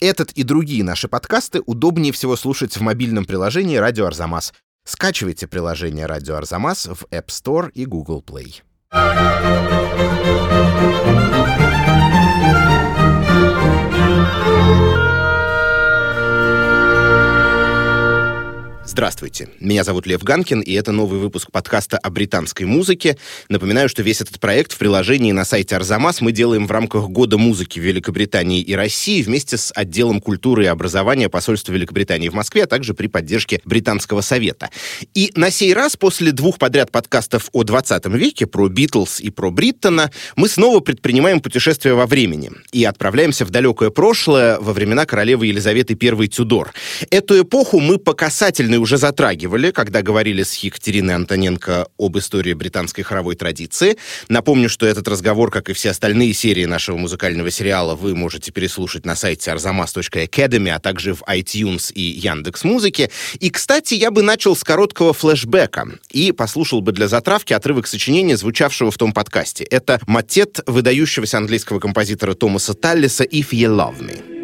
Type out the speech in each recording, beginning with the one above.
Этот и другие наши подкасты удобнее всего слушать в мобильном приложении «Радио Арзамас». Скачивайте приложение «Радио Арзамас» в App Store и Google Play. Здравствуйте, меня зовут Лев Ганкин, и это новый выпуск подкаста о британской музыке. Напоминаю, что весь этот проект в приложении на сайте Арзамас мы делаем в рамках Года музыки в Великобритании и России вместе с отделом культуры и образования посольства Великобритании в Москве, а также при поддержке Британского совета. И на сей раз, после двух подряд подкастов о 20 веке, про Битлз и про Бриттона, мы снова предпринимаем путешествие во времени и отправляемся в далекое прошлое во времена королевы Елизаветы I Тюдор. Эту эпоху мы по касательной уже затрагивали, когда говорили с Екатериной Антоненко об истории британской хоровой традиции. Напомню, что этот разговор, как и все остальные серии нашего музыкального сериала, вы можете переслушать на сайте arzamas.academy, а также в iTunes и Яндекс Музыке. И, кстати, я бы начал с короткого флешбека и послушал бы для затравки отрывок сочинения, звучавшего в том подкасте. Это матет выдающегося английского композитора Томаса Таллиса «If You Love Me».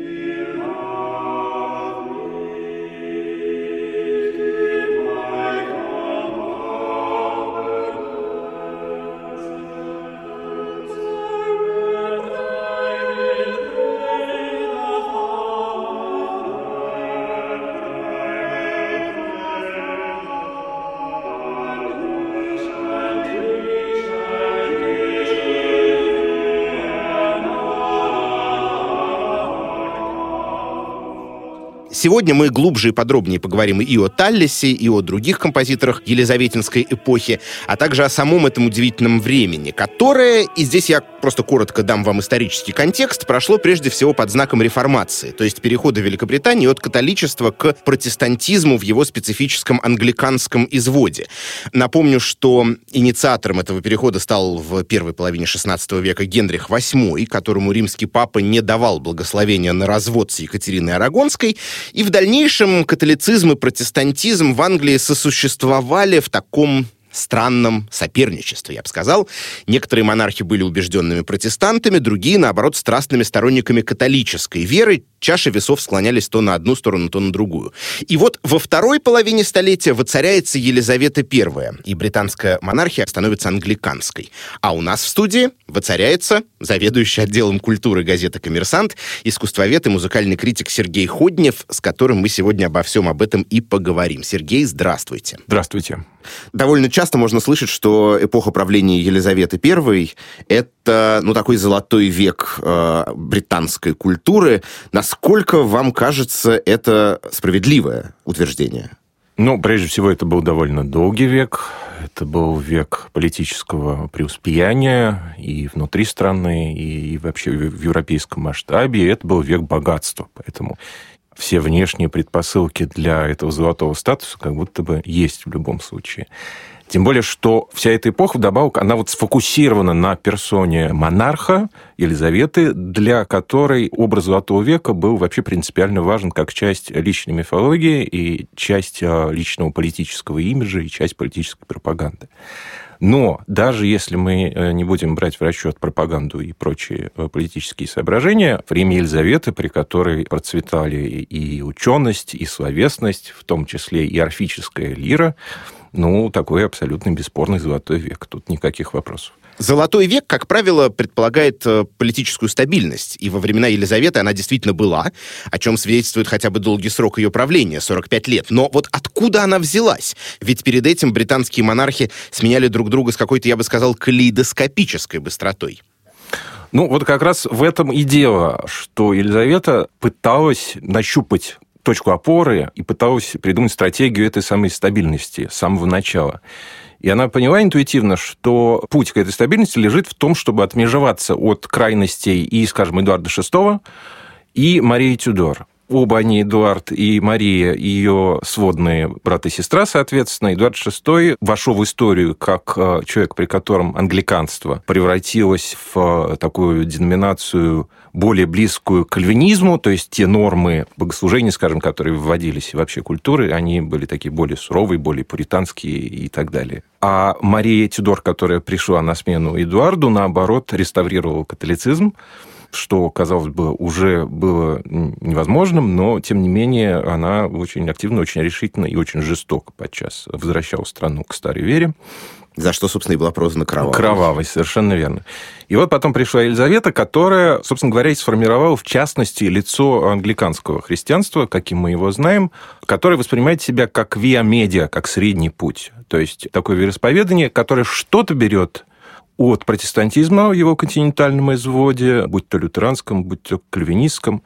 Сегодня мы глубже и подробнее поговорим и о Таллисе, и о других композиторах Елизаветинской эпохи, а также о самом этом удивительном времени, которое, и здесь я просто коротко дам вам исторический контекст, прошло прежде всего под знаком реформации, то есть перехода Великобритании от католичества к протестантизму в его специфическом англиканском изводе. Напомню, что инициатором этого перехода стал в первой половине XVI века Генрих VIII, которому римский папа не давал благословения на развод с Екатериной Арагонской, и в дальнейшем католицизм и протестантизм в Англии сосуществовали в таком странном соперничестве, я бы сказал. Некоторые монархи были убежденными протестантами, другие, наоборот, страстными сторонниками католической веры. Чаши весов склонялись то на одну сторону, то на другую. И вот во второй половине столетия воцаряется Елизавета I, и британская монархия становится англиканской. А у нас в студии воцаряется заведующий отделом культуры газеты «Коммерсант», искусствовед и музыкальный критик Сергей Ходнев, с которым мы сегодня обо всем об этом и поговорим. Сергей, здравствуйте. Здравствуйте. Довольно часто можно слышать, что эпоха правления Елизаветы I — это, ну, такой золотой век э, британской культуры. Насколько вам кажется это справедливое утверждение? Ну, прежде всего, это был довольно долгий век. Это был век политического преуспеяния и внутри страны, и вообще в европейском масштабе. И это был век богатства. Поэтому все внешние предпосылки для этого золотого статуса как будто бы есть в любом случае. Тем более, что вся эта эпоха, вдобавок, она вот сфокусирована на персоне монарха Елизаветы, для которой образ Золотого века был вообще принципиально важен как часть личной мифологии и часть а, личного политического имиджа и часть политической пропаганды. Но даже если мы э, не будем брать в расчет пропаганду и прочие э, политические соображения, время Елизаветы, при которой процветали и ученость, и словесность, в том числе и орфическая лира, ну, такой абсолютно бесспорный золотой век. Тут никаких вопросов. Золотой век, как правило, предполагает э, политическую стабильность, и во времена Елизаветы она действительно была, о чем свидетельствует хотя бы долгий срок ее правления, 45 лет. Но вот откуда она взялась? Ведь перед этим британские монархи сменяли друг друга с какой-то, я бы сказал, калейдоскопической быстротой. Ну, вот как раз в этом и дело, что Елизавета пыталась нащупать точку опоры и пыталась придумать стратегию этой самой стабильности с самого начала. И она поняла интуитивно, что путь к этой стабильности лежит в том, чтобы отмежеваться от крайностей и, скажем, Эдуарда VI и Марии Тюдор. Оба они, Эдуард и Мария, ее сводные брат и сестра, соответственно. Эдуард VI вошел в историю как э, человек, при котором англиканство превратилось в э, такую деноминацию более близкую к кальвинизму, то есть те нормы богослужения, скажем, которые вводились вообще культуры, они были такие более суровые, более пуританские и так далее. А Мария Тюдор, которая пришла на смену Эдуарду, наоборот, реставрировала католицизм, что, казалось бы, уже было невозможным, но, тем не менее, она очень активно, очень решительно и очень жестоко подчас возвращала страну к старой вере. За что, собственно, и была прозвана кровавой. Кровавой, совершенно верно. И вот потом пришла Елизавета, которая, собственно говоря, и сформировала, в частности, лицо англиканского христианства, каким мы его знаем, которое воспринимает себя как виа-медиа, как средний путь. То есть такое вероисповедание, которое что-то берет от протестантизма в его континентальном изводе, будь то лютеранском, будь то кальвинистском,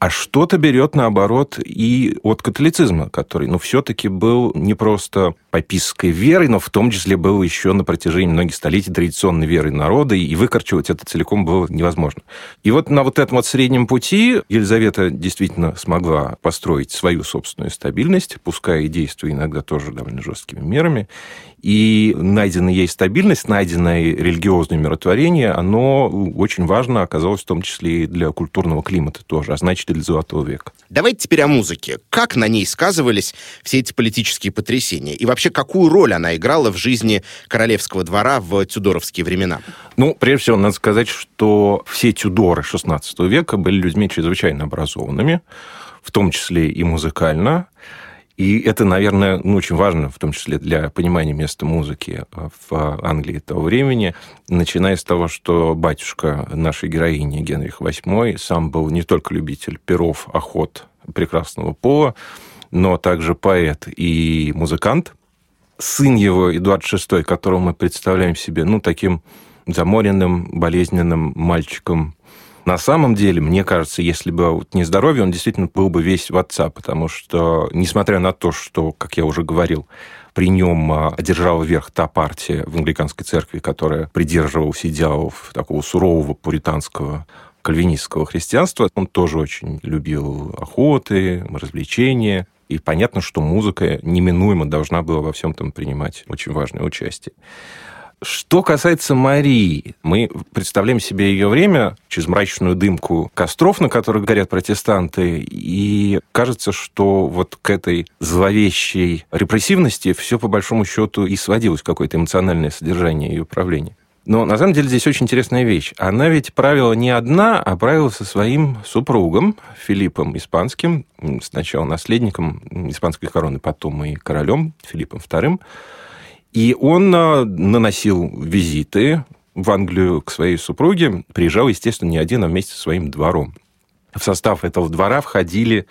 а что-то берет, наоборот, и от католицизма, который, ну, все-таки был не просто папистской верой, но в том числе был еще на протяжении многих столетий традиционной верой народа, и выкорчевать это целиком было невозможно. И вот на вот этом вот среднем пути Елизавета действительно смогла построить свою собственную стабильность, пускай и действуя иногда тоже довольно жесткими мерами, и найденная ей стабильность, найденное религиозное миротворение, оно очень важно оказалось в том числе и для культурного климата тоже, а значит и для Золотого века. Давайте теперь о музыке. Как на ней сказывались все эти политические потрясения? И вообще, какую роль она играла в жизни королевского двора в тюдоровские времена? Ну, прежде всего, надо сказать, что все тюдоры XVI века были людьми чрезвычайно образованными, в том числе и музыкально. И это, наверное, ну, очень важно, в том числе для понимания места музыки в Англии того времени, начиная с того, что батюшка нашей героини Генрих VIII сам был не только любитель перов, охот прекрасного пола, но также поэт и музыкант. Сын его, Эдуард VI, которого мы представляем себе, ну, таким заморенным, болезненным мальчиком, на самом деле, мне кажется, если бы вот не здоровье, он действительно был бы весь в отца, потому что, несмотря на то, что, как я уже говорил, при нем а, одержала верх та партия в англиканской церкви, которая придерживалась идеалов такого сурового пуританского кальвинистского христианства. Он тоже очень любил охоты, развлечения. И понятно, что музыка неминуемо должна была во всем этом принимать очень важное участие. Что касается Марии, мы представляем себе ее время через мрачную дымку костров, на которых горят протестанты, и кажется, что вот к этой зловещей репрессивности все по большому счету и сводилось какое-то эмоциональное содержание ее правления. Но на самом деле здесь очень интересная вещь. Она ведь правила не одна, а правила со своим супругом Филиппом Испанским, сначала наследником испанской короны, потом и королем Филиппом II. И он а, наносил визиты в Англию к своей супруге. Приезжал, естественно, не один, а вместе со своим двором. В состав этого двора входили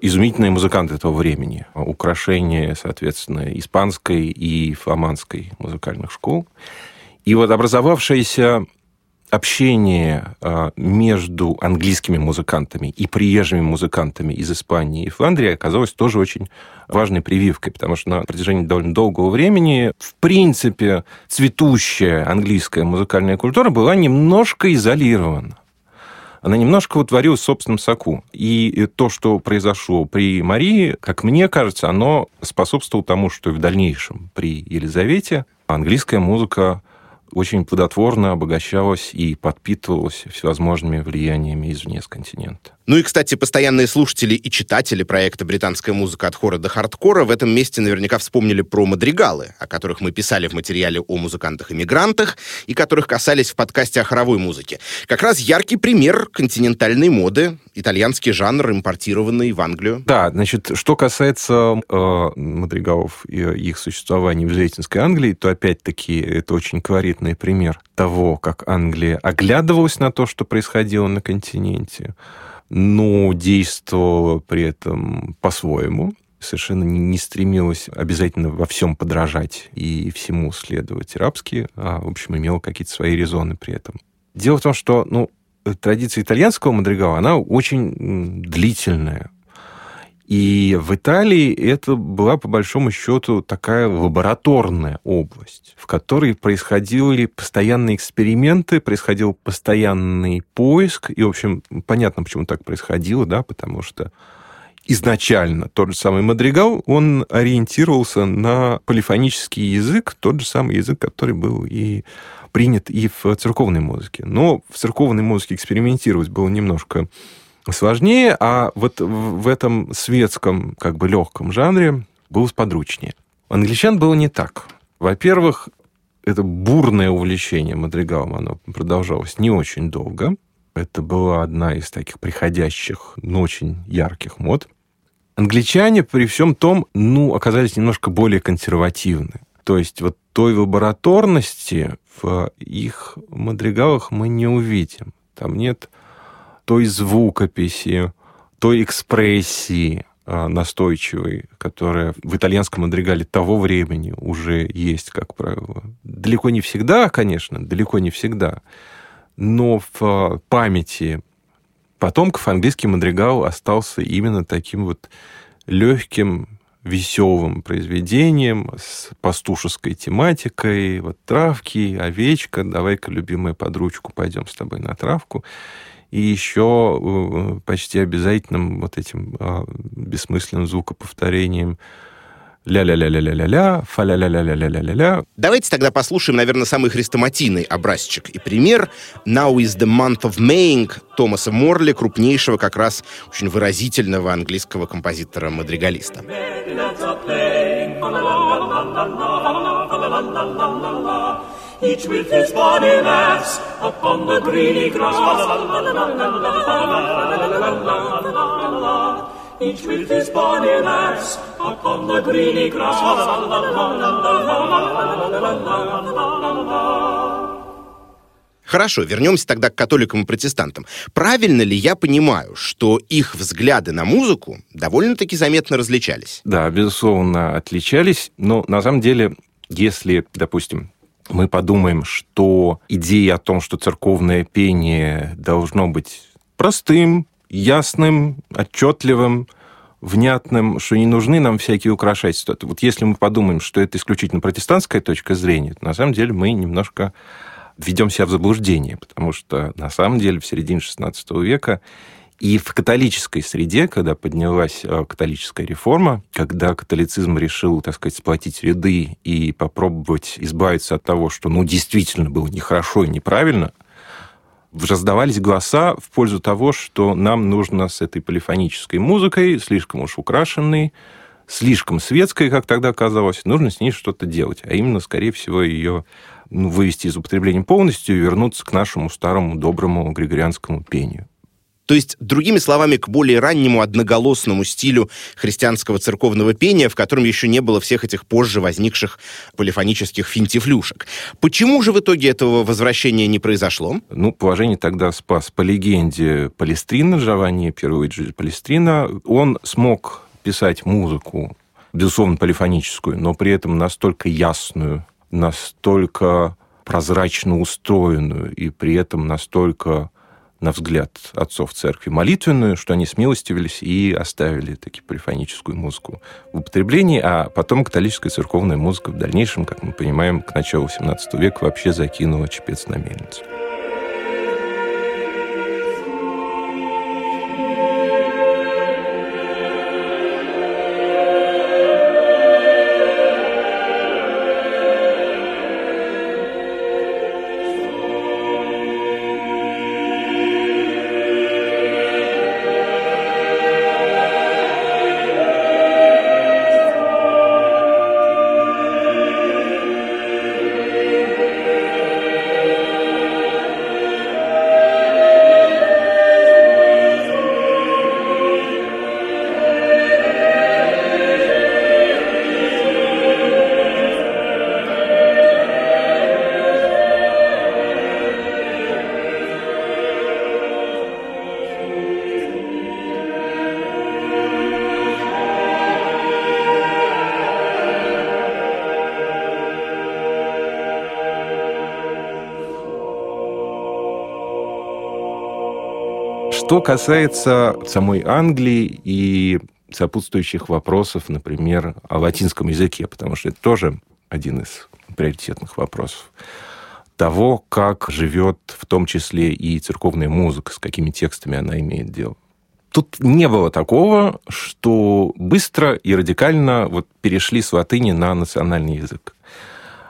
изумительные музыканты этого времени. Украшения, соответственно, испанской и фламандской музыкальных школ. И вот образовавшаяся общение а, между английскими музыкантами и приезжими музыкантами из Испании и Фландрии оказалось тоже очень важной прививкой, потому что на протяжении довольно долгого времени, в принципе, цветущая английская музыкальная культура была немножко изолирована она немножко утворилась в собственном соку. И то, что произошло при Марии, как мне кажется, оно способствовало тому, что и в дальнейшем при Елизавете английская музыка очень плодотворно обогащалась и подпитывалась всевозможными влияниями извне с континента. Ну и, кстати, постоянные слушатели и читатели проекта «Британская музыка от хора до хардкора» в этом месте наверняка вспомнили про мадригалы, о которых мы писали в материале о музыкантах-иммигрантах и которых касались в подкасте о хоровой музыке. Как раз яркий пример континентальной моды, итальянский жанр, импортированный в Англию. Да, значит, что касается э, мадригалов и их существования в Елизаветинской Англии, то опять-таки это очень колоритный пример того, как Англия оглядывалась на то, что происходило на континенте, но действовала при этом по-своему, совершенно не стремилась обязательно во всем подражать и всему следовать рабски, а, в общем, имела какие-то свои резоны при этом. Дело в том, что ну, традиция итальянского мадригала, она очень длительная. И в Италии это была, по большому счету, такая лабораторная область, в которой происходили постоянные эксперименты, происходил постоянный поиск. И, в общем, понятно, почему так происходило, да, потому что изначально тот же самый Мадригал, он ориентировался на полифонический язык, тот же самый язык, который был и принят и в церковной музыке. Но в церковной музыке экспериментировать было немножко сложнее, а вот в этом светском, как бы легком жанре было сподручнее. У англичан было не так. Во-первых, это бурное увлечение Мадригалом, оно продолжалось не очень долго. Это была одна из таких приходящих, но очень ярких мод. Англичане при всем том, ну, оказались немножко более консервативны. То есть вот той лабораторности в их мадригалах мы не увидим. Там нет той звукописи, той экспрессии а, настойчивой, которая в итальянском мадригале того времени уже есть, как правило. Далеко не всегда, конечно, далеко не всегда, но в а, памяти потомков английский мадригал остался именно таким вот легким, веселым произведением с пастушеской тематикой. Вот травки, овечка, давай-ка, любимая, под ручку пойдем с тобой на травку. И еще э, почти обязательным вот этим а, бессмысленным звукоповторением ля-ля-ля-ля-ля-ля-ля, фа-ля-ля-ля-ля-ля-ля-ля. Давайте тогда послушаем, наверное, самый хрестоматийный образчик и пример «Now is the month of Maying» Томаса Морли, крупнейшего как раз очень выразительного английского композитора-мадригалиста. Each with his bonny lass upon the greeny grass each with his bonny lass upon the greeny grass. Хорошо, вернемся тогда к католикам и протестантам. Правильно ли я понимаю, что их взгляды на музыку довольно-таки заметно различались? Да, безусловно, отличались, но на самом деле, если, допустим, мы подумаем, что идея о том, что церковное пение должно быть простым, ясным, отчетливым, внятным, что не нужны нам всякие украшательства. Вот если мы подумаем, что это исключительно протестантская точка зрения, то на самом деле мы немножко введем себя в заблуждение, потому что на самом деле в середине XVI века и в католической среде, когда поднялась э, католическая реформа, когда католицизм решил, так сказать, сплотить ряды и попробовать избавиться от того, что, ну, действительно было нехорошо и неправильно – раздавались голоса в пользу того, что нам нужно с этой полифонической музыкой, слишком уж украшенной, слишком светской, как тогда казалось, нужно с ней что-то делать. А именно, скорее всего, ее ну, вывести из употребления полностью и вернуться к нашему старому доброму григорианскому пению. То есть, другими словами, к более раннему одноголосному стилю христианского церковного пения, в котором еще не было всех этих позже возникших полифонических финтифлюшек. Почему же в итоге этого возвращения не произошло? Ну, положение тогда спас по легенде Палестрина, Джованни Первоиджи Палестрина. Он смог писать музыку, безусловно, полифоническую, но при этом настолько ясную, настолько прозрачно устроенную и при этом настолько на взгляд отцов церкви, молитвенную, что они смилостивились и оставили таки полифоническую музыку в употреблении, а потом католическая церковная музыка в дальнейшем, как мы понимаем, к началу XVII века вообще закинула чепец на мельницу. Касается самой Англии и сопутствующих вопросов, например, о латинском языке, потому что это тоже один из приоритетных вопросов того, как живет в том числе и церковная музыка, с какими текстами она имеет дело. Тут не было такого, что быстро и радикально вот перешли с латыни на национальный язык.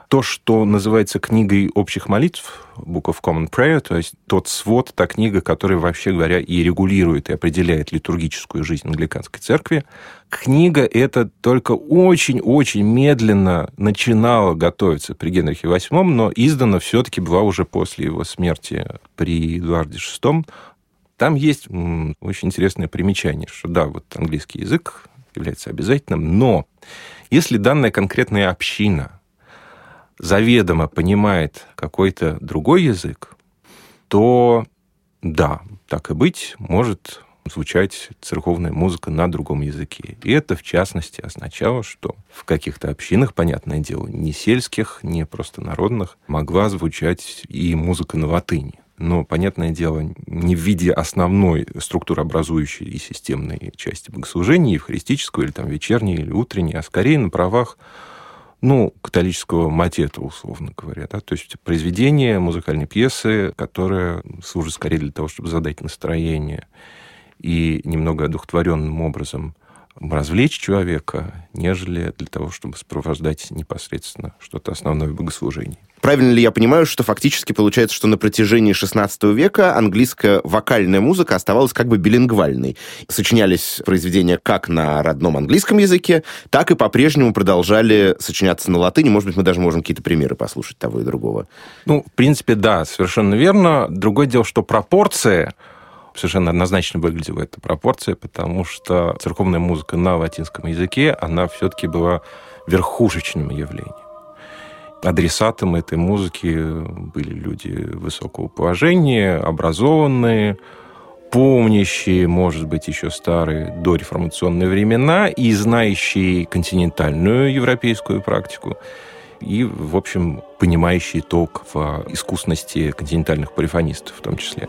То, что называется книгой общих молитв, Book of Common Prayer, то есть тот свод, та книга, которая, вообще говоря, и регулирует, и определяет литургическую жизнь англиканской церкви. Книга эта только очень-очень медленно начинала готовиться при Генрихе VIII, но издана все-таки была уже после его смерти при Эдуарде VI. Там есть очень интересное примечание, что да, вот английский язык является обязательным, но если данная конкретная община заведомо понимает какой-то другой язык, то да, так и быть, может звучать церковная музыка на другом языке. И это, в частности, означало, что в каких-то общинах, понятное дело, не сельских, не просто народных, могла звучать и музыка на латыни. Но, понятное дело, не в виде основной структурообразующей и системной части богослужения, евхаристического или там вечерней или утренней, а скорее на правах ну, католического матета, условно говоря. Да? То есть произведение музыкальной пьесы, которое служит скорее для того, чтобы задать настроение и немного одухотворенным образом развлечь человека, нежели для того, чтобы сопровождать непосредственно что-то основное в богослужении. Правильно ли я понимаю, что фактически получается, что на протяжении XVI века английская вокальная музыка оставалась как бы билингвальной? Сочинялись произведения как на родном английском языке, так и по-прежнему продолжали сочиняться на латыни. Может быть, мы даже можем какие-то примеры послушать того и другого. Ну, в принципе, да, совершенно верно. Другое дело, что пропорция совершенно однозначно выглядела эта пропорция, потому что церковная музыка на латинском языке, она все-таки была верхушечным явлением адресатом этой музыки были люди высокого положения, образованные, помнящие, может быть, еще старые дореформационные времена и знающие континентальную европейскую практику и, в общем, понимающие толк в искусности континентальных полифонистов в том числе.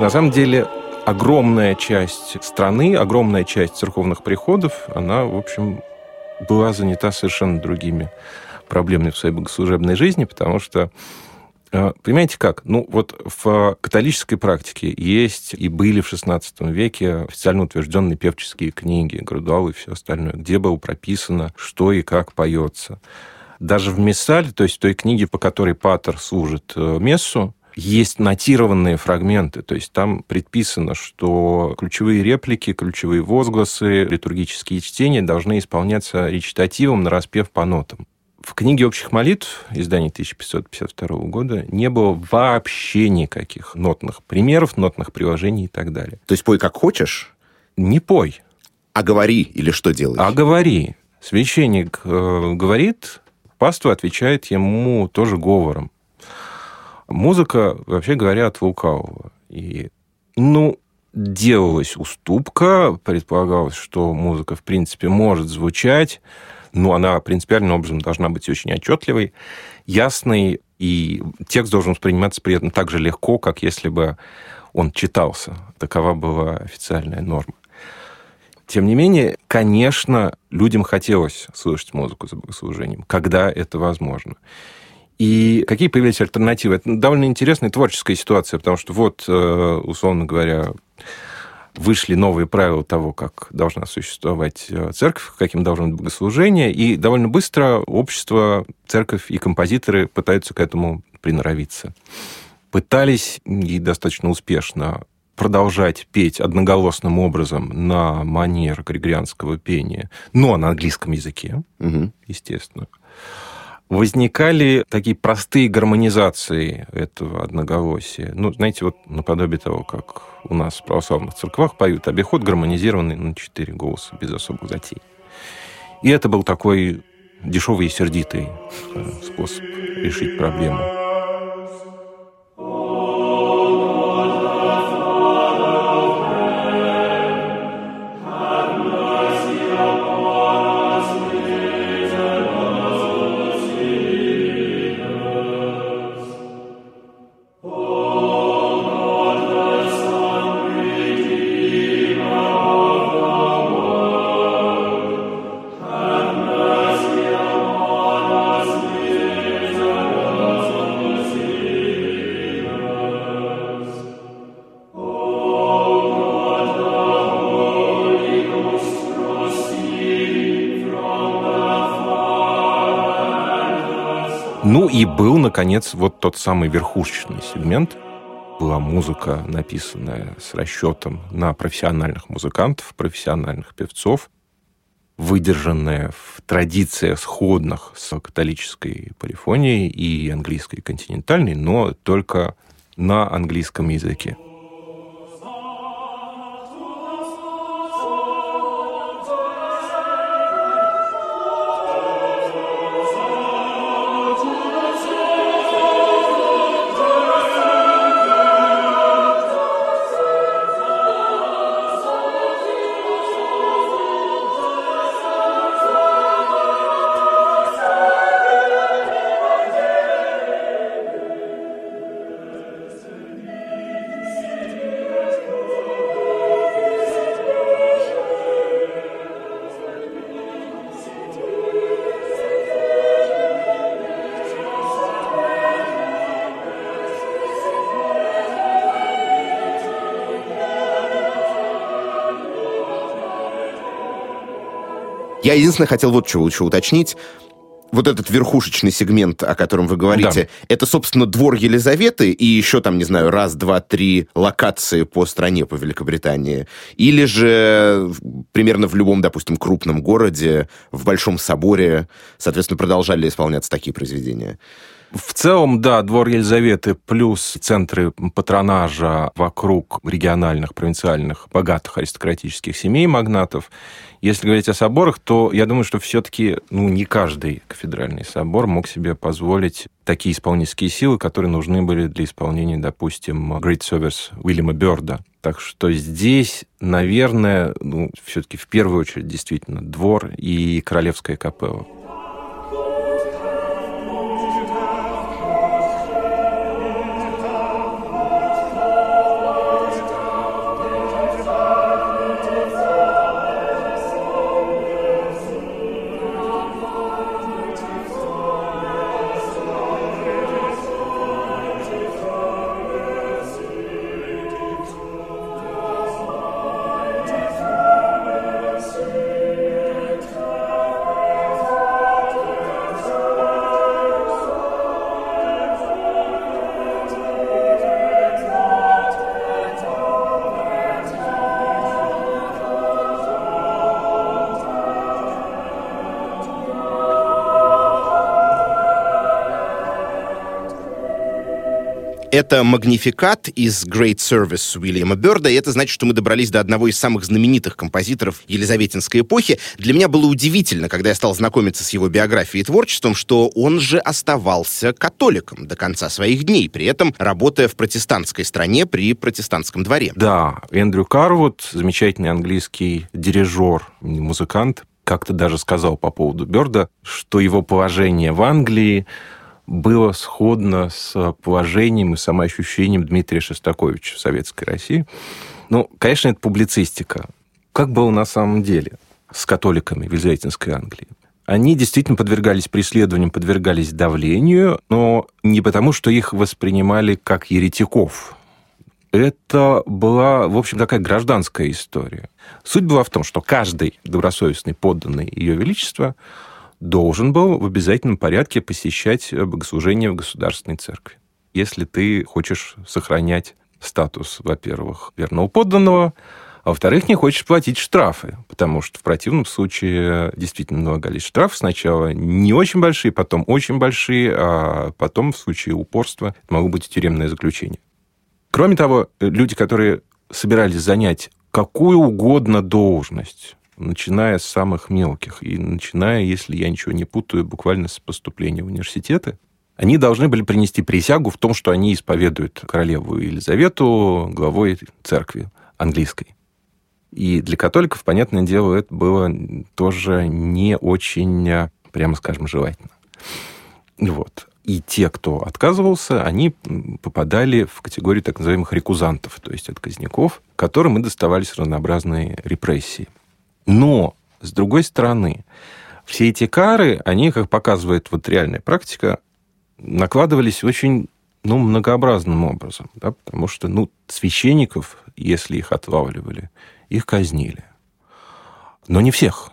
На самом деле огромная часть страны, огромная часть церковных приходов, она, в общем, была занята совершенно другими проблемами в своей богослужебной жизни, потому что э, Понимаете как? Ну, вот в католической практике есть и были в XVI веке официально утвержденные певческие книги, Грудал и все остальное, где было прописано, что и как поется. Даже в Мессале, то есть в той книге, по которой Патер служит э, мессу, есть нотированные фрагменты, то есть там предписано, что ключевые реплики, ключевые возгласы, литургические чтения должны исполняться речитативом на распев по нотам. В книге общих молитв, издании 1552 года, не было вообще никаких нотных примеров, нотных приложений и так далее. То есть пой как хочешь? Не пой. А говори или что делаешь? А говори. Священник э, говорит, паства отвечает ему тоже говором. Музыка, вообще говоря, от лукавого. И, ну, делалась уступка, предполагалось, что музыка, в принципе, может звучать, но она принципиальным образом должна быть очень отчетливой, ясной, и текст должен восприниматься при этом так же легко, как если бы он читался. Такова была официальная норма. Тем не менее, конечно, людям хотелось слышать музыку за богослужением, когда это возможно. И какие появились альтернативы? Это довольно интересная творческая ситуация, потому что вот, э, условно говоря, вышли новые правила того, как должна существовать э, церковь, каким должно быть богослужение, и довольно быстро общество, церковь и композиторы пытаются к этому приноровиться. Пытались и достаточно успешно продолжать петь одноголосным образом на манер григорианского пения, но на английском языке, угу. естественно возникали такие простые гармонизации этого одноголосия. Ну, знаете, вот наподобие того, как у нас в православных церквах поют обиход, гармонизированный на четыре голоса, без особых затей. И это был такой дешевый и сердитый э, способ решить проблему. И был, наконец, вот тот самый верхушечный сегмент. Была музыка, написанная с расчетом на профессиональных музыкантов, профессиональных певцов, выдержанная в традициях сходных с католической полифонией и английской континентальной, но только на английском языке. Я единственное хотел вот чего лучше уточнить вот этот верхушечный сегмент, о котором вы говорите, да. это, собственно, двор Елизаветы и еще там, не знаю, раз, два, три локации по стране, по Великобритании. Или же примерно в любом, допустим, крупном городе, в Большом соборе, соответственно, продолжали исполняться такие произведения. В целом, да, двор Елизаветы плюс центры патронажа вокруг региональных, провинциальных, богатых аристократических семей магнатов. Если говорить о соборах, то я думаю, что все-таки ну, не каждый кафедральный собор мог себе позволить такие исполнительские силы, которые нужны были для исполнения, допустим, Great Service Уильяма Бёрда. Так что здесь, наверное, ну, все-таки в первую очередь действительно двор и королевская капелла. «Магнификат» из «Great Service» Уильяма Бёрда, и это значит, что мы добрались до одного из самых знаменитых композиторов Елизаветинской эпохи. Для меня было удивительно, когда я стал знакомиться с его биографией и творчеством, что он же оставался католиком до конца своих дней, при этом работая в протестантской стране при протестантском дворе. Да, Эндрю Карвуд, замечательный английский дирижер, музыкант, как-то даже сказал по поводу Бёрда, что его положение в Англии было сходно с положением и самоощущением Дмитрия Шостаковича в Советской России. Ну, конечно, это публицистика. Как было на самом деле с католиками в Елизаветинской Англии? Они действительно подвергались преследованиям, подвергались давлению, но не потому, что их воспринимали как еретиков. Это была, в общем, такая гражданская история. Суть была в том, что каждый добросовестный подданный Ее Величества должен был в обязательном порядке посещать э, богослужение в государственной церкви. Если ты хочешь сохранять статус, во-первых, верного подданного, а во-вторых, не хочешь платить штрафы, потому что в противном случае действительно налагались штрафы. Сначала не очень большие, потом очень большие, а потом в случае упорства могло быть тюремное заключение. Кроме того, люди, которые собирались занять какую угодно должность, начиная с самых мелких и начиная, если я ничего не путаю, буквально с поступления в университеты, они должны были принести присягу в том, что они исповедуют королеву Елизавету главой церкви английской. И для католиков, понятное дело, это было тоже не очень, прямо скажем, желательно. Вот. И те, кто отказывался, они попадали в категорию так называемых рекузантов, то есть отказников, которым и доставались разнообразные репрессии. Но, с другой стороны, все эти кары, они, как показывает вот реальная практика, накладывались очень ну, многообразным образом, да, потому что ну, священников, если их отлавливали, их казнили. Но не всех.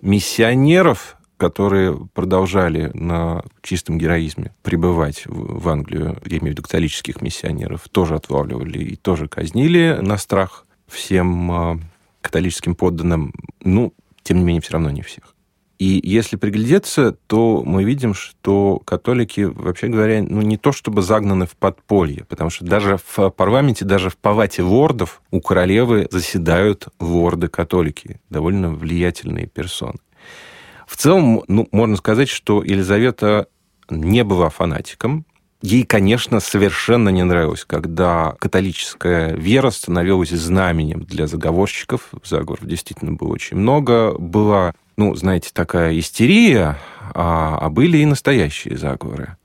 Миссионеров которые продолжали на чистом героизме пребывать в Англию, я имею в виду католических миссионеров, тоже отлавливали и тоже казнили на страх всем а, католическим подданным. Ну, тем не менее, все равно не всех. И если приглядеться, то мы видим, что католики, вообще говоря, ну не то чтобы загнаны в подполье, потому что даже в парламенте, даже в палате лордов у королевы заседают лорды-католики, довольно влиятельные персоны. В целом, ну, можно сказать, что Елизавета не была фанатиком. Ей, конечно, совершенно не нравилось, когда католическая вера становилась знаменем для заговорщиков. Заговоров действительно было очень много. Была, ну, знаете, такая истерия, а, а были и настоящие заговоры.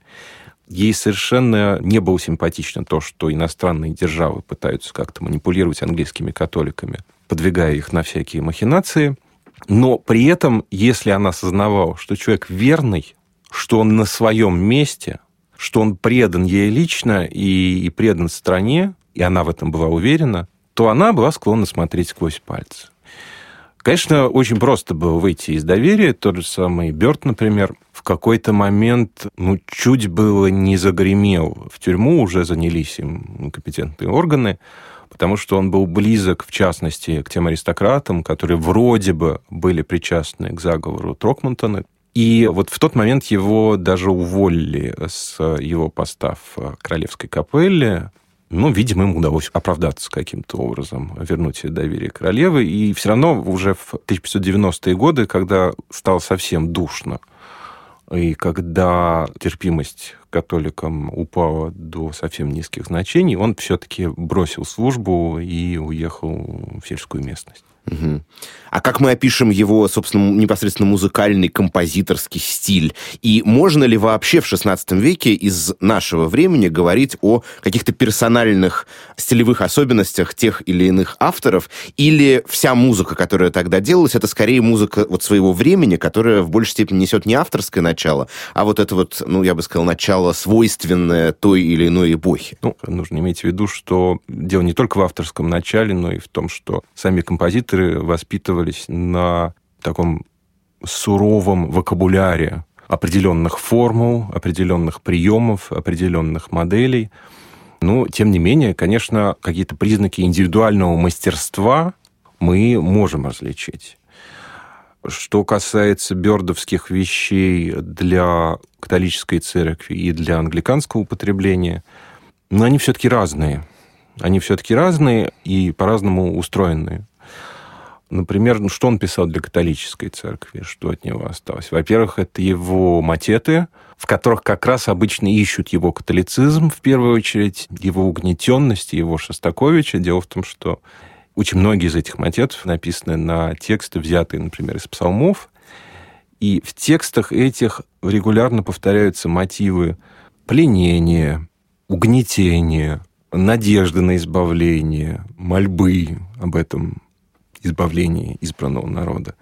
Ей совершенно не было симпатично то, что иностранные державы пытаются как-то манипулировать английскими католиками, подвигая их на всякие махинации – но при этом, если она осознавала, что человек верный, что он на своем месте, что он предан ей лично и, и предан стране, и она в этом была уверена, то она была склонна смотреть сквозь пальцы. Конечно, очень просто было выйти из доверия. Тот же самый Бёрд, например, в какой-то момент ну, чуть было не загремел в тюрьму, уже занялись им компетентные органы, потому что он был близок, в частности, к тем аристократам, которые вроде бы были причастны к заговору Трокмонтона. И вот в тот момент его даже уволили с его поста в Королевской капелле. Ну, видимо, им удалось оправдаться каким-то образом, вернуть доверие королевы. И все равно уже в 1590-е годы, когда стало совсем душно, и когда терпимость католикам упала до совсем низких значений, он все-таки бросил службу и уехал в сельскую местность. Угу. А как мы опишем его, собственно, непосредственно музыкальный, композиторский стиль? И можно ли вообще в XVI веке из нашего времени говорить о каких-то персональных стилевых особенностях тех или иных авторов? Или вся музыка, которая тогда делалась, это скорее музыка вот своего времени, которая в большей степени несет не авторское начало, а вот это вот, ну, я бы сказал, начало свойственное той или иной эпохе? Ну, нужно иметь в виду, что дело не только в авторском начале, но и в том, что сами композиторы композиторы воспитывались на таком суровом вокабуляре определенных формул, определенных приемов, определенных моделей. Но, тем не менее, конечно, какие-то признаки индивидуального мастерства мы можем различить. Что касается бёрдовских вещей для католической церкви и для англиканского употребления, но они все-таки разные. Они все-таки разные и по-разному устроены. Например, ну, что он писал для католической церкви, что от него осталось? Во-первых, это его матеты, в которых как раз обычно ищут его католицизм, в первую очередь, его угнетенность, его Шостаковича. Дело в том, что очень многие из этих матетов написаны на тексты, взятые, например, из псалмов, и в текстах этих регулярно повторяются мотивы пленения, угнетения, надежды на избавление, мольбы об этом избавлении избранного народа.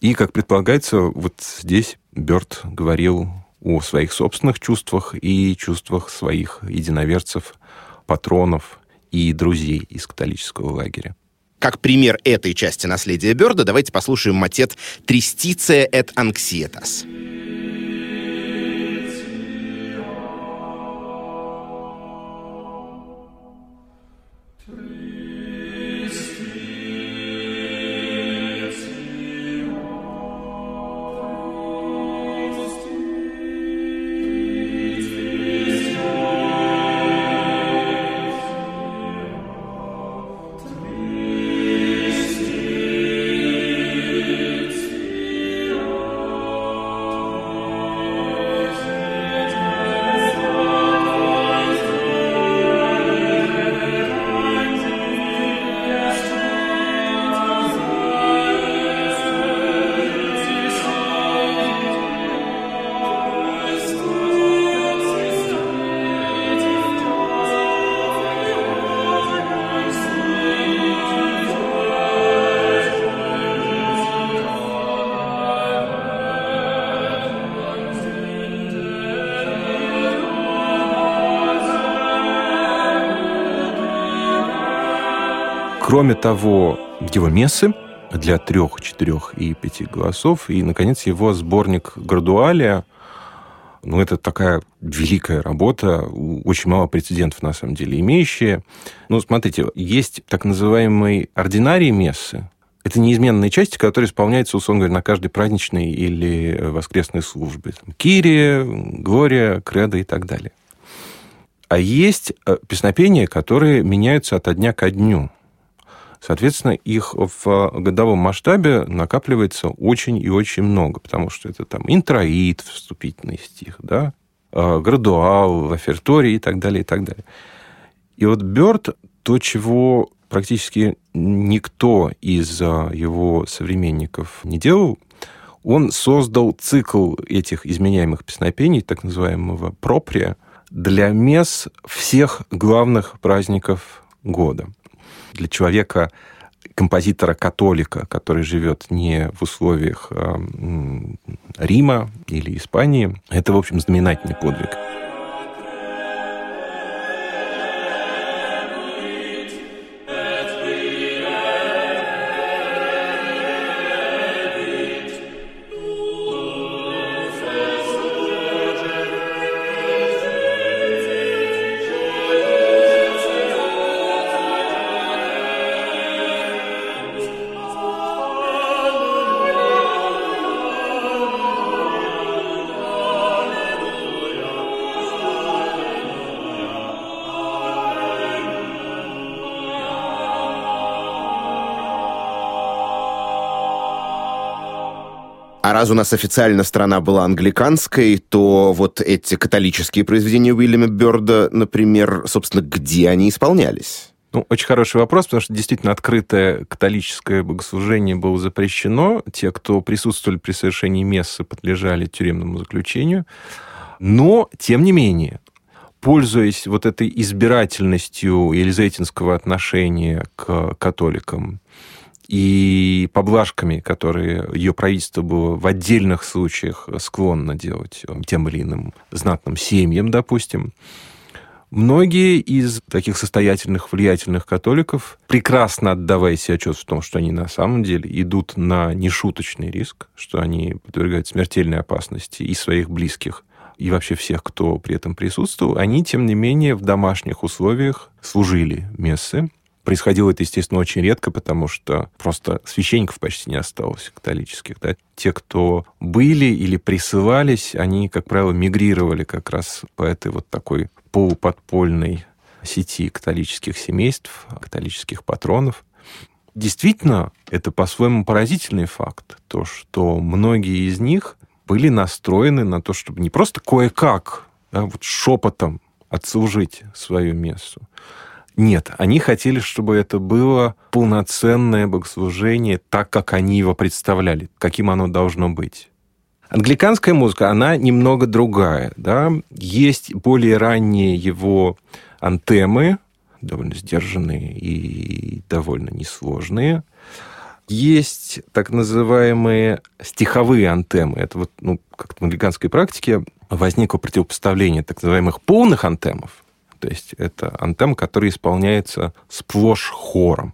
И, как предполагается, вот здесь Бёрд говорил о своих собственных чувствах и чувствах своих единоверцев, патронов и друзей из католического лагеря. Как пример этой части наследия Бёрда, давайте послушаем матет «Тристиция et anxietas». Кроме того, его мессы, для трех, четырех и пяти голосов. И, наконец, его сборник «Градуалия», ну, это такая великая работа, очень мало прецедентов, на самом деле, имеющие. Ну, смотрите, есть так называемые ординарии мессы. Это неизменные части, которые исполняются, условно говоря, на каждой праздничной или воскресной службе. Там, Кирия, Глория, Кредо и так далее. А есть э, песнопения, которые меняются от дня ко дню. Соответственно, их в годовом масштабе накапливается очень и очень много, потому что это там интроид, вступительный стих, да, э, градуал, оферторий и так далее, и так далее. И вот Бёрд, то, чего практически никто из э, его современников не делал, он создал цикл этих изменяемых песнопений, так называемого проприя, для мес всех главных праздников года для человека, композитора-католика, который живет не в условиях э, Рима или Испании, это, в общем, знаменательный подвиг. Раз у нас официально страна была англиканской, то вот эти католические произведения Уильяма Бёрда, например, собственно, где они исполнялись? Ну, очень хороший вопрос, потому что действительно открытое католическое богослужение было запрещено. Те, кто присутствовали при совершении мессы, подлежали тюремному заключению. Но, тем не менее, пользуясь вот этой избирательностью елизаветинского отношения к католикам, и поблажками, которые ее правительство было в отдельных случаях склонно делать тем или иным знатным семьям, допустим, Многие из таких состоятельных, влиятельных католиков, прекрасно отдавая себе отчет в том, что они на самом деле идут на нешуточный риск, что они подвергают смертельной опасности и своих близких, и вообще всех, кто при этом присутствовал, они, тем не менее, в домашних условиях служили мессы, Происходило это, естественно, очень редко, потому что просто священников почти не осталось католических. Да? Те, кто были или присылались, они, как правило, мигрировали как раз по этой вот такой полуподпольной сети католических семейств, католических патронов. Действительно, это по-своему поразительный факт, то, что многие из них были настроены на то, чтобы не просто кое-как, да, вот шепотом отслужить свою мессу, нет, они хотели, чтобы это было полноценное богослужение, так, как они его представляли, каким оно должно быть. Англиканская музыка, она немного другая. Да? Есть более ранние его антемы, довольно сдержанные и довольно несложные. Есть так называемые стиховые антемы. Это вот, ну, как в англиканской практике возникло противопоставление так называемых полных антемов, то есть это антем, который исполняется сплошь хором.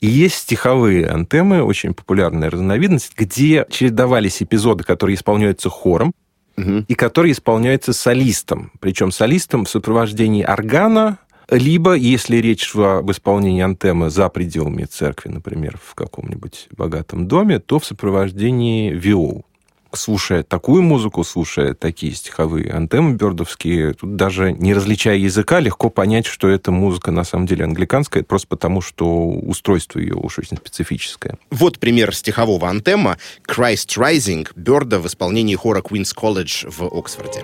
И есть стиховые антемы, очень популярная разновидность, где чередовались эпизоды, которые исполняются хором, угу. и которые исполняются солистом. Причем солистом в сопровождении органа, либо, если речь шла об исполнении антемы за пределами церкви, например, в каком-нибудь богатом доме, то в сопровождении виол слушая такую музыку, слушая такие стиховые антемы бёрдовские, тут даже не различая языка, легко понять, что эта музыка на самом деле англиканская, просто потому, что устройство ее уж очень специфическое. Вот пример стихового антема «Christ Rising» Бёрда в исполнении хора Queen's College в Оксфорде.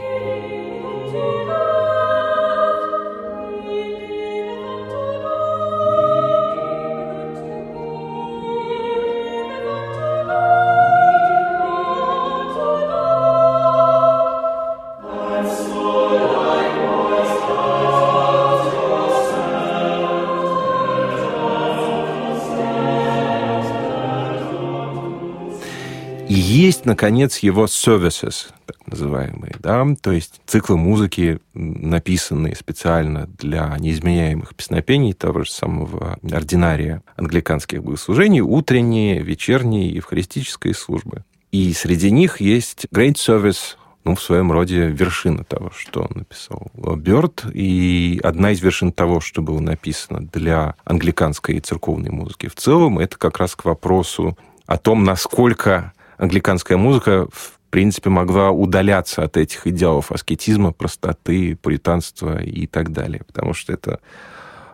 Есть, наконец, его services, так называемые, да, то есть циклы музыки, написанные специально для неизменяемых песнопений того же самого ординария англиканских богослужений, утренние, вечерние, евхаристические службы. И среди них есть Great Service ну, в своем роде вершина того, что он написал Бёрд. И одна из вершин того, что было написано для англиканской и церковной музыки в целом, это как раз к вопросу о том, насколько англиканская музыка в принципе могла удаляться от этих идеалов аскетизма, простоты, пуританства и так далее. Потому что это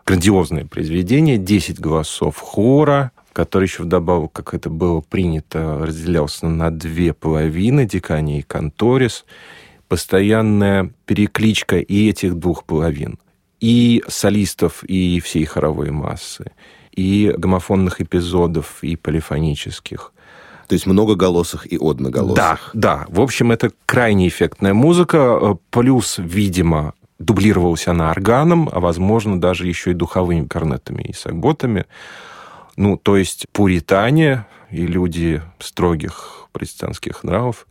грандиозное произведение, 10 голосов хора, который еще вдобавок, как это было принято, разделялся на две половины, дикания и конторис, постоянная перекличка и этих двух половин, и солистов, и всей хоровой массы, и гомофонных эпизодов, и полифонических. То есть многоголосых и одноголосых. Да, да. В общем, это крайне эффектная музыка, плюс, видимо, дублировалась она органом, а, возможно, даже еще и духовыми корнетами и сагботами. Ну, то есть пуритане и люди строгих протестантских нравов,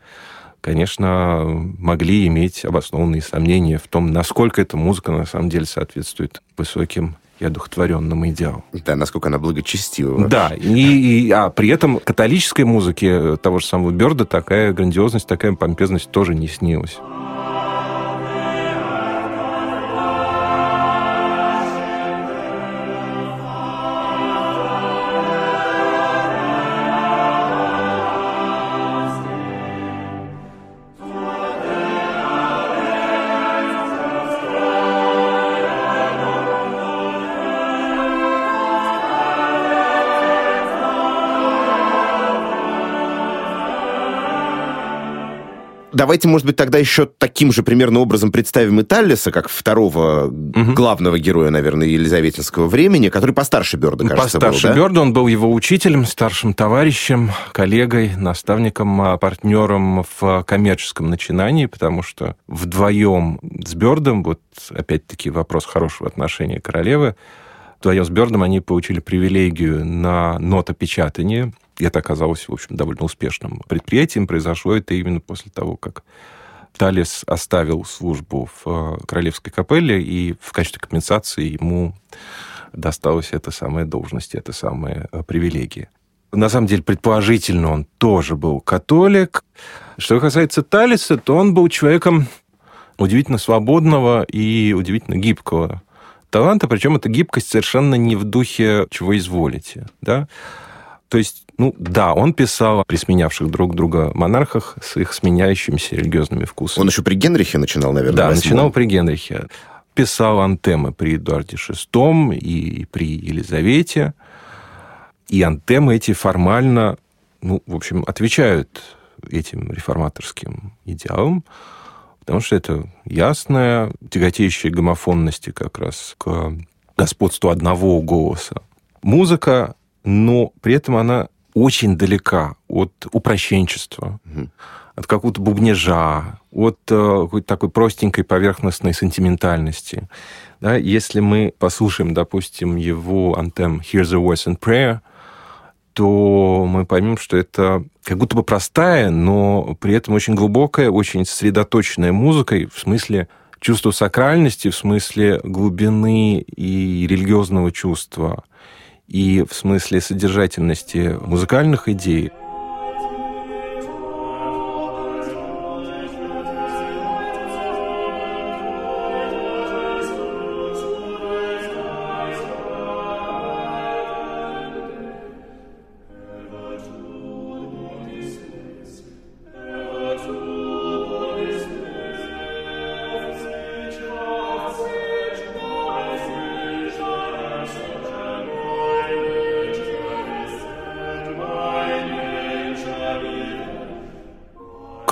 конечно, могли иметь обоснованные сомнения в том, насколько эта музыка на самом деле соответствует высоким и одухотворенным идеалам. Да, насколько она благочестива. Да, и, и, а при этом католической музыке того же самого Берда такая грандиозность, такая помпезность тоже не снилась. Давайте, может быть, тогда еще таким же примерно образом представим и Таллиса, как второго угу. главного героя, наверное, Елизаветинского времени, который постарше Бёрда, кажется, Постарше был, да? Бёрда, он был его учителем, старшим товарищем, коллегой, наставником, а, партнером в коммерческом начинании, потому что вдвоем с Бёрдом, вот опять-таки вопрос хорошего отношения королевы, вдвоем с Бёрдом они получили привилегию на нотопечатание – это оказалось, в общем, довольно успешным предприятием. Произошло это именно после того, как Талис оставил службу в э, Королевской капелле, и в качестве компенсации ему досталась эта самая должность, эта самая э, привилегия. На самом деле, предположительно, он тоже был католик. Что касается Талиса, то он был человеком удивительно свободного и удивительно гибкого таланта, причем эта гибкость совершенно не в духе «чего изволите». Да? То есть ну да, он писал при сменявших друг друга монархах с их сменяющимися религиозными вкусами. Он еще при Генрихе начинал, наверное, Да, начинал при Генрихе. Писал антемы при Эдуарде VI и при Елизавете. И антемы эти формально, ну, в общем, отвечают этим реформаторским идеалам, потому что это ясная, тяготеющая гомофонности как раз к господству одного голоса. Музыка, но при этом она очень далека от упрощенчества, угу. от какого-то бубнежа, от э, какой-то такой простенькой поверхностной сентиментальности. Да, если мы послушаем, допустим, его антем «Here's a Voice and Prayer», то мы поймем, что это как будто бы простая, но при этом очень глубокая, очень сосредоточенная музыка, в смысле чувства сакральности, в смысле глубины и религиозного чувства и в смысле содержательности музыкальных идей –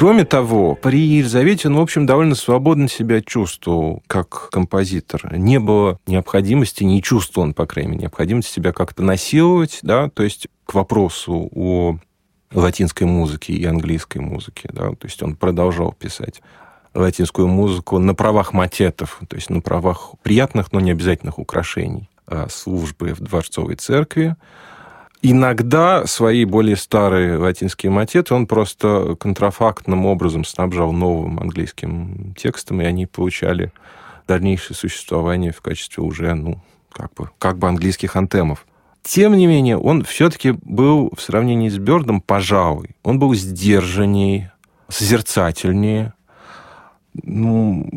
Кроме того, при Елизавете он, в общем, довольно свободно себя чувствовал как композитор. Не было необходимости, не чувствовал он, по крайней мере, необходимости себя как-то насиловать, да, то есть к вопросу о латинской музыке и английской музыке, да, то есть он продолжал писать латинскую музыку на правах матетов, то есть на правах приятных, но не обязательных украшений а службы в Дворцовой церкви, Иногда свои более старые латинские мотеты он просто контрафактным образом снабжал новым английским текстом, и они получали дальнейшее существование в качестве уже, ну, как бы, как бы английских антемов. Тем не менее, он все-таки был в сравнении с Бёрдом, пожалуй, он был сдержанней, созерцательнее, ну,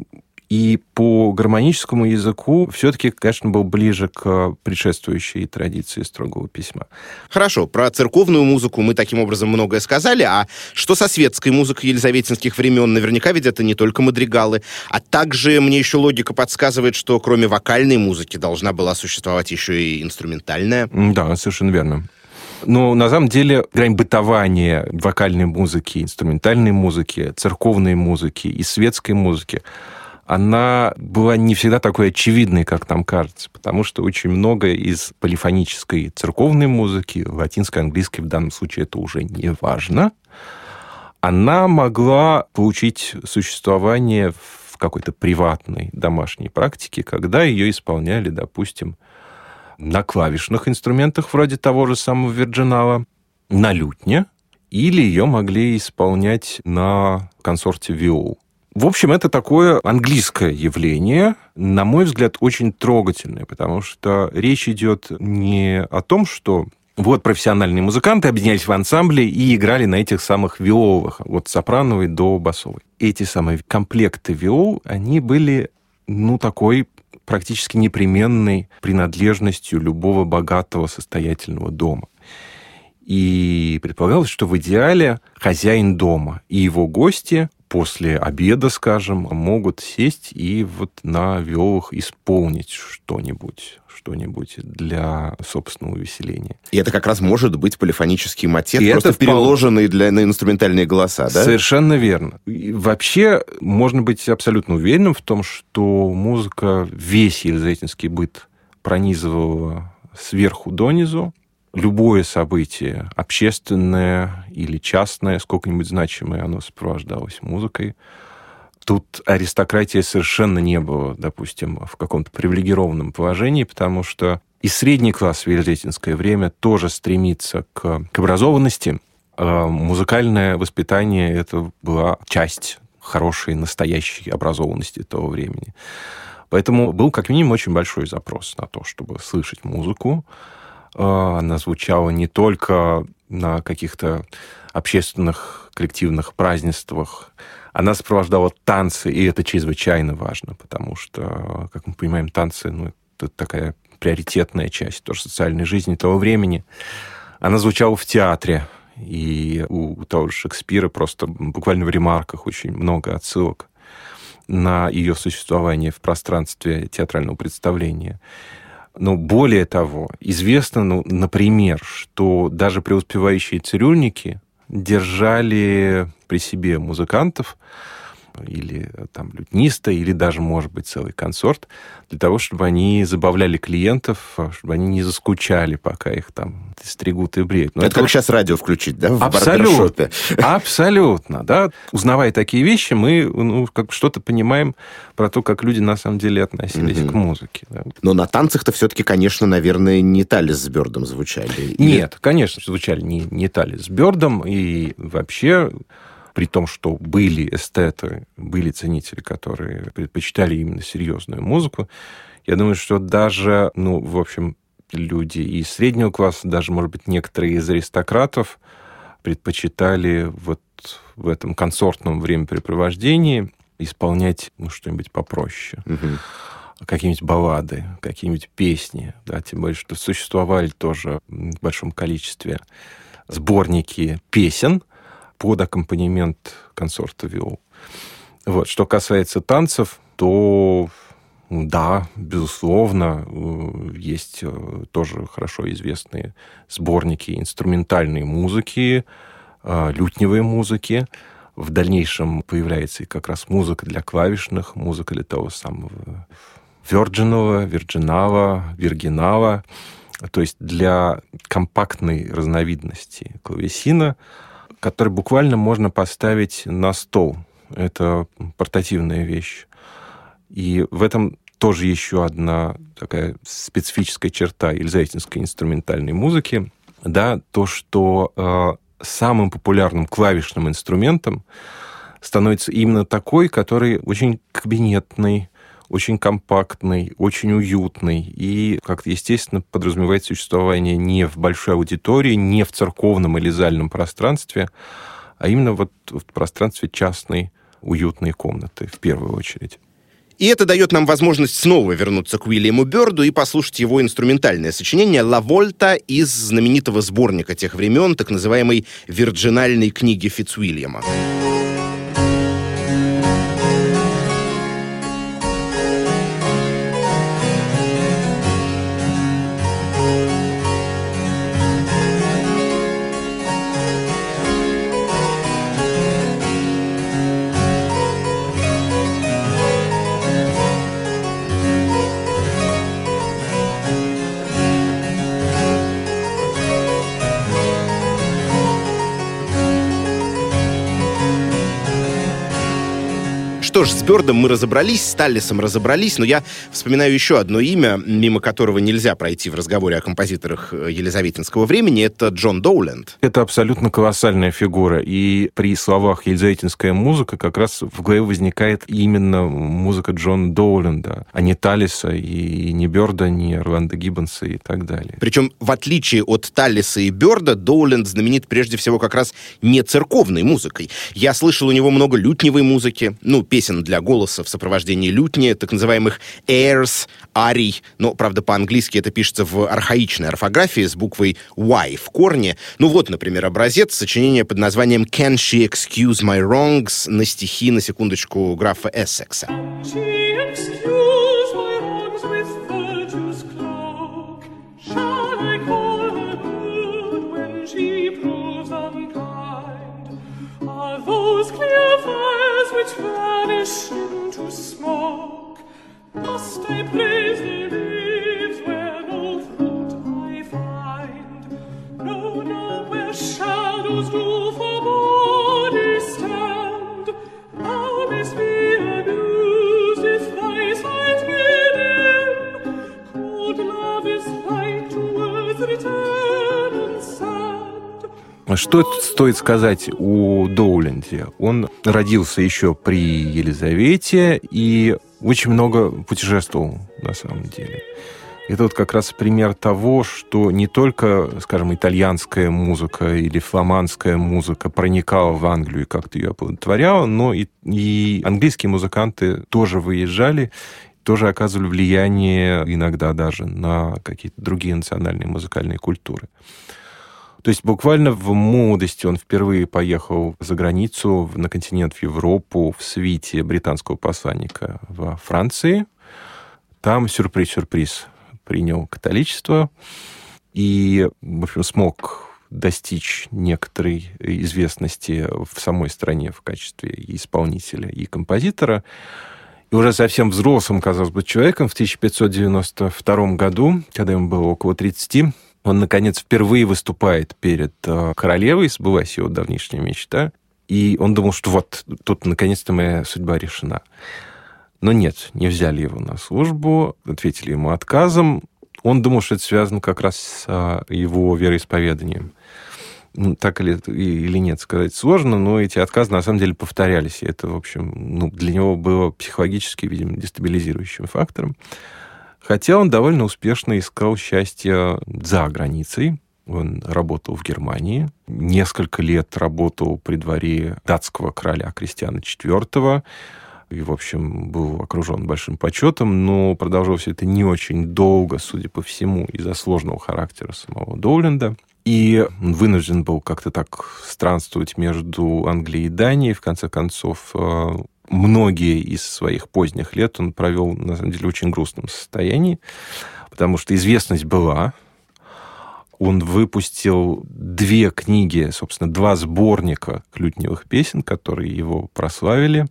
и по гармоническому языку все-таки, конечно, был ближе к предшествующей традиции строгого письма. Хорошо, про церковную музыку мы таким образом многое сказали, а что со светской музыкой елизаветинских времен? Наверняка ведь это не только мадригалы, а также мне еще логика подсказывает, что кроме вокальной музыки должна была существовать еще и инструментальная. Да, совершенно верно. Но на самом деле грань бытования вокальной музыки, инструментальной музыки, церковной музыки и светской музыки – она была не всегда такой очевидной, как нам кажется, потому что очень много из полифонической церковной музыки, латинской, английской в данном случае это уже не важно, она могла получить существование в какой-то приватной домашней практике, когда ее исполняли, допустим, на клавишных инструментах вроде того же самого Вирджинала, на лютне, или ее могли исполнять на консорте виол. В общем, это такое английское явление, на мой взгляд, очень трогательное, потому что речь идет не о том, что вот профессиональные музыканты объединялись в ансамбле и играли на этих самых виоловых, от сопрановой до басовой. Эти самые комплекты виол, они были, ну, такой практически непременной принадлежностью любого богатого состоятельного дома. И предполагалось, что в идеале хозяин дома и его гости после обеда, скажем, могут сесть и вот на виолах исполнить что-нибудь что-нибудь для собственного увеселения. И это как раз может быть полифонический мотив, и просто это переложенный для, на инструментальные голоса, да? Совершенно верно. И вообще, можно быть абсолютно уверенным в том, что музыка весь елизаветинский быт пронизывала сверху донизу, любое событие, общественное или частное, сколько-нибудь значимое, оно сопровождалось музыкой. Тут аристократия совершенно не была, допустим, в каком-то привилегированном положении, потому что и средний класс в Елизаветинское время тоже стремится к, к образованности. А музыкальное воспитание – это была часть хорошей, настоящей образованности того времени. Поэтому был как минимум очень большой запрос на то, чтобы слышать музыку, она звучала не только на каких-то общественных коллективных празднествах, она сопровождала танцы, и это чрезвычайно важно, потому что, как мы понимаем, танцы, ну, это такая приоритетная часть тоже социальной жизни того времени. Она звучала в театре, и у того же Шекспира просто буквально в ремарках очень много отсылок на ее существование в пространстве театрального представления. Но более того, известно, ну, например, что даже преуспевающие цирюльники держали при себе музыкантов, или там лютниста, или даже, может быть, целый консорт, для того, чтобы они забавляли клиентов, чтобы они не заскучали, пока их там стригут и бреют. Но это, это как вот... сейчас радио включить, да, в абсолютно, Абсолютно, да. Узнавая такие вещи, мы ну, как что-то понимаем про то, как люди на самом деле относились к музыке. Да. Но на танцах-то все-таки, конечно, наверное, не Талис с Бёрдом звучали. Или... Нет, конечно, звучали не, не Талис с Бёрдом, и вообще при том, что были эстеты, были ценители, которые предпочитали именно серьезную музыку, я думаю, что даже, ну, в общем, люди из среднего класса, даже, может быть, некоторые из аристократов предпочитали вот в этом консортном времяпрепровождении исполнять ну, что-нибудь попроще. Угу. Какие-нибудь баллады, какие-нибудь песни, да, тем более, что существовали тоже в большом количестве сборники песен, под аккомпанемент консорта виол. Вот. Что касается танцев, то да, безусловно, э, есть э, тоже хорошо известные сборники инструментальной музыки, э, лютневой музыки. В дальнейшем появляется и как раз музыка для клавишных, музыка для того самого Virginова, Вирджинала, Виргинала, то есть для компактной разновидности клавесина – который буквально можно поставить на стол. Это портативная вещь. И в этом тоже еще одна такая специфическая черта елизаветинской инструментальной музыки. да, то, что э, самым популярным клавишным инструментом становится именно такой, который очень кабинетный, очень компактный, очень уютный. И, как-то, естественно, подразумевает существование не в большой аудитории, не в церковном или зальном пространстве, а именно вот в пространстве частной уютной комнаты, в первую очередь. И это дает нам возможность снова вернуться к Уильяму Бёрду и послушать его инструментальное сочинение «Ла Вольта» из знаменитого сборника тех времен, так называемой «Вирджинальной книги Фицуильяма». что ж, с Бёрдом мы разобрались, с Таллисом разобрались, но я вспоминаю еще одно имя, мимо которого нельзя пройти в разговоре о композиторах э, Елизаветинского времени, это Джон Доуленд. Это абсолютно колоссальная фигура, и при словах «Елизаветинская музыка» как раз в голове возникает именно музыка Джона Доуленда, а не Таллиса, и не Бёрда, не Орландо Гиббонса и так далее. Причем, в отличие от Таллиса и Бёрда, Доуленд знаменит прежде всего как раз не церковной музыкой. Я слышал у него много лютневой музыки, ну, песен песен для голоса в сопровождении лютни, так называемых airs, арий, но, правда, по-английски это пишется в архаичной орфографии с буквой Y в корне. Ну вот, например, образец сочинения под названием «Can she excuse my wrongs» на стихи, на секундочку, графа Эссекса. those clear it vanish into smoke, must I praise thee? Что стоит сказать о Доуленде? Он родился еще при Елизавете и очень много путешествовал на самом деле. Это вот как раз пример того, что не только, скажем, итальянская музыка или фламандская музыка проникала в Англию и как-то ее оплодотворяла, но и, и английские музыканты тоже выезжали, тоже оказывали влияние иногда даже на какие-то другие национальные музыкальные культуры. То есть буквально в молодости он впервые поехал за границу, на континент, в Европу, в свите британского посланника во Франции. Там, сюрприз-сюрприз, принял католичество и, в общем, смог достичь некоторой известности в самой стране в качестве исполнителя и композитора. И уже совсем взрослым, казалось бы, человеком в 1592 году, когда ему было около 30, он, наконец, впервые выступает перед э, королевой, сбылась его давнишняя мечта, и он думал, что вот, тут наконец-то моя судьба решена. Но нет, не взяли его на службу, ответили ему отказом. Он думал, что это связано как раз с э, его вероисповеданием. Ну, так или, или нет, сказать сложно, но эти отказы на самом деле повторялись. И это, в общем, ну, для него было психологически, видимо, дестабилизирующим фактором. Хотя он довольно успешно искал счастье за границей. Он работал в Германии, несколько лет работал при дворе датского короля Кристиана IV, и, в общем, был окружен большим почетом, но продолжалось это не очень долго, судя по всему, из-за сложного характера самого Доуленда. И вынужден был как-то так странствовать между Англией и Данией. В конце концов, э, многие из своих поздних лет он провел, на самом деле, в очень грустном состоянии, потому что известность была. Он выпустил две книги, собственно, два сборника клютневых песен, которые его прославили.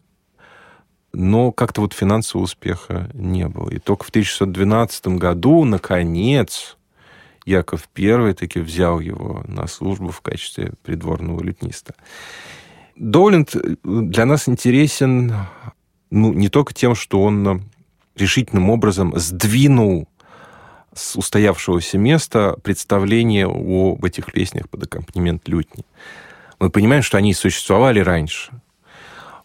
Но как-то вот финансового успеха не было. И только в 1612 году, наконец, Яков I таки взял его на службу в качестве придворного лютниста. Доуленд э, для нас интересен ну, не только тем, что он решительным образом сдвинул с устоявшегося места представление об этих песнях под аккомпанемент лютни. Мы понимаем, что они существовали раньше.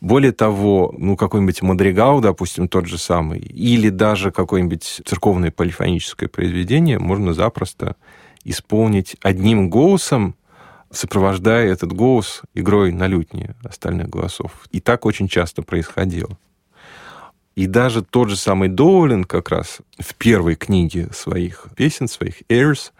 Более того, ну, какой-нибудь мадригал, допустим, тот же самый, или даже какое-нибудь церковное полифоническое произведение можно запросто исполнить одним голосом, сопровождая этот голос игрой на лютне остальных голосов. И так очень часто происходило. И даже тот же самый Доулин как раз в первой книге своих песен, своих airs,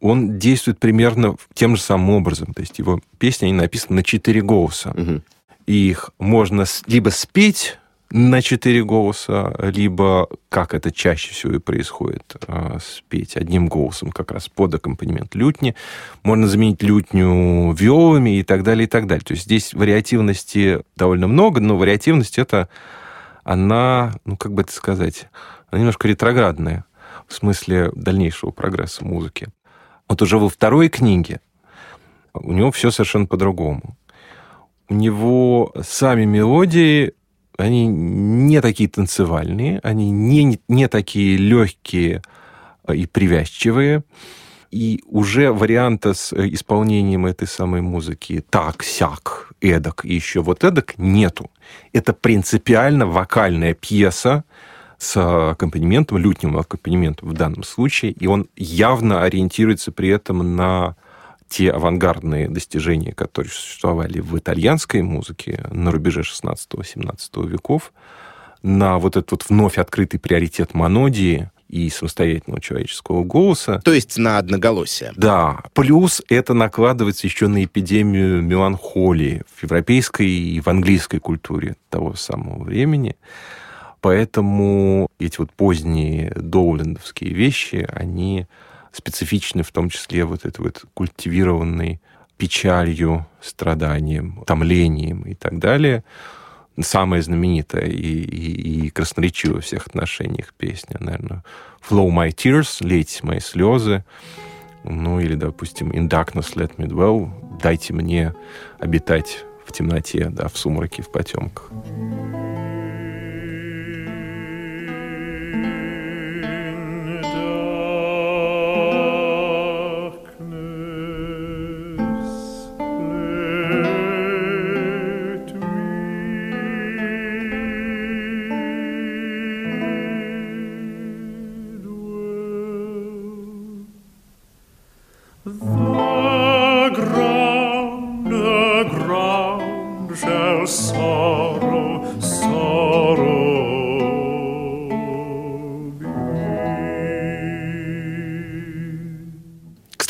он действует примерно тем же самым образом. То есть его песни, они написаны на четыре голоса. Угу. И их можно либо спеть на четыре голоса, либо, как это чаще всего и происходит, а, спеть одним голосом как раз под аккомпанемент лютни. Можно заменить лютню виолами и так далее, и так далее. То есть здесь вариативности довольно много, но вариативность это она, ну, как бы это сказать, она немножко ретроградная в смысле дальнейшего прогресса музыки. Вот уже во второй книге у него все совершенно по-другому. У него сами мелодии, они не такие танцевальные, они не, не такие легкие и привязчивые и уже варианта с э, исполнением этой самой музыки так, сяк, эдак и еще вот эдак нету. Это принципиально вокальная пьеса с аккомпанементом, лютневым аккомпанементом в данном случае, и он явно ориентируется при этом на те авангардные достижения, которые существовали в итальянской музыке на рубеже 16-17 веков, на вот этот вот вновь открытый приоритет монодии, и самостоятельного человеческого голоса. То есть на одноголосие. Да. Плюс это накладывается еще на эпидемию меланхолии в европейской и в английской культуре того самого времени. Поэтому эти вот поздние доулендовские вещи, они специфичны в том числе вот этой вот культивированной печалью, страданием, томлением и так далее – самая знаменитая и, и, и красноречивая во всех отношениях песня, наверное, Flow My Tears, лейте мои слезы, ну или, допустим, In Darkness Let Me Dwell, дайте мне обитать в темноте, да, в сумраке, в потемках.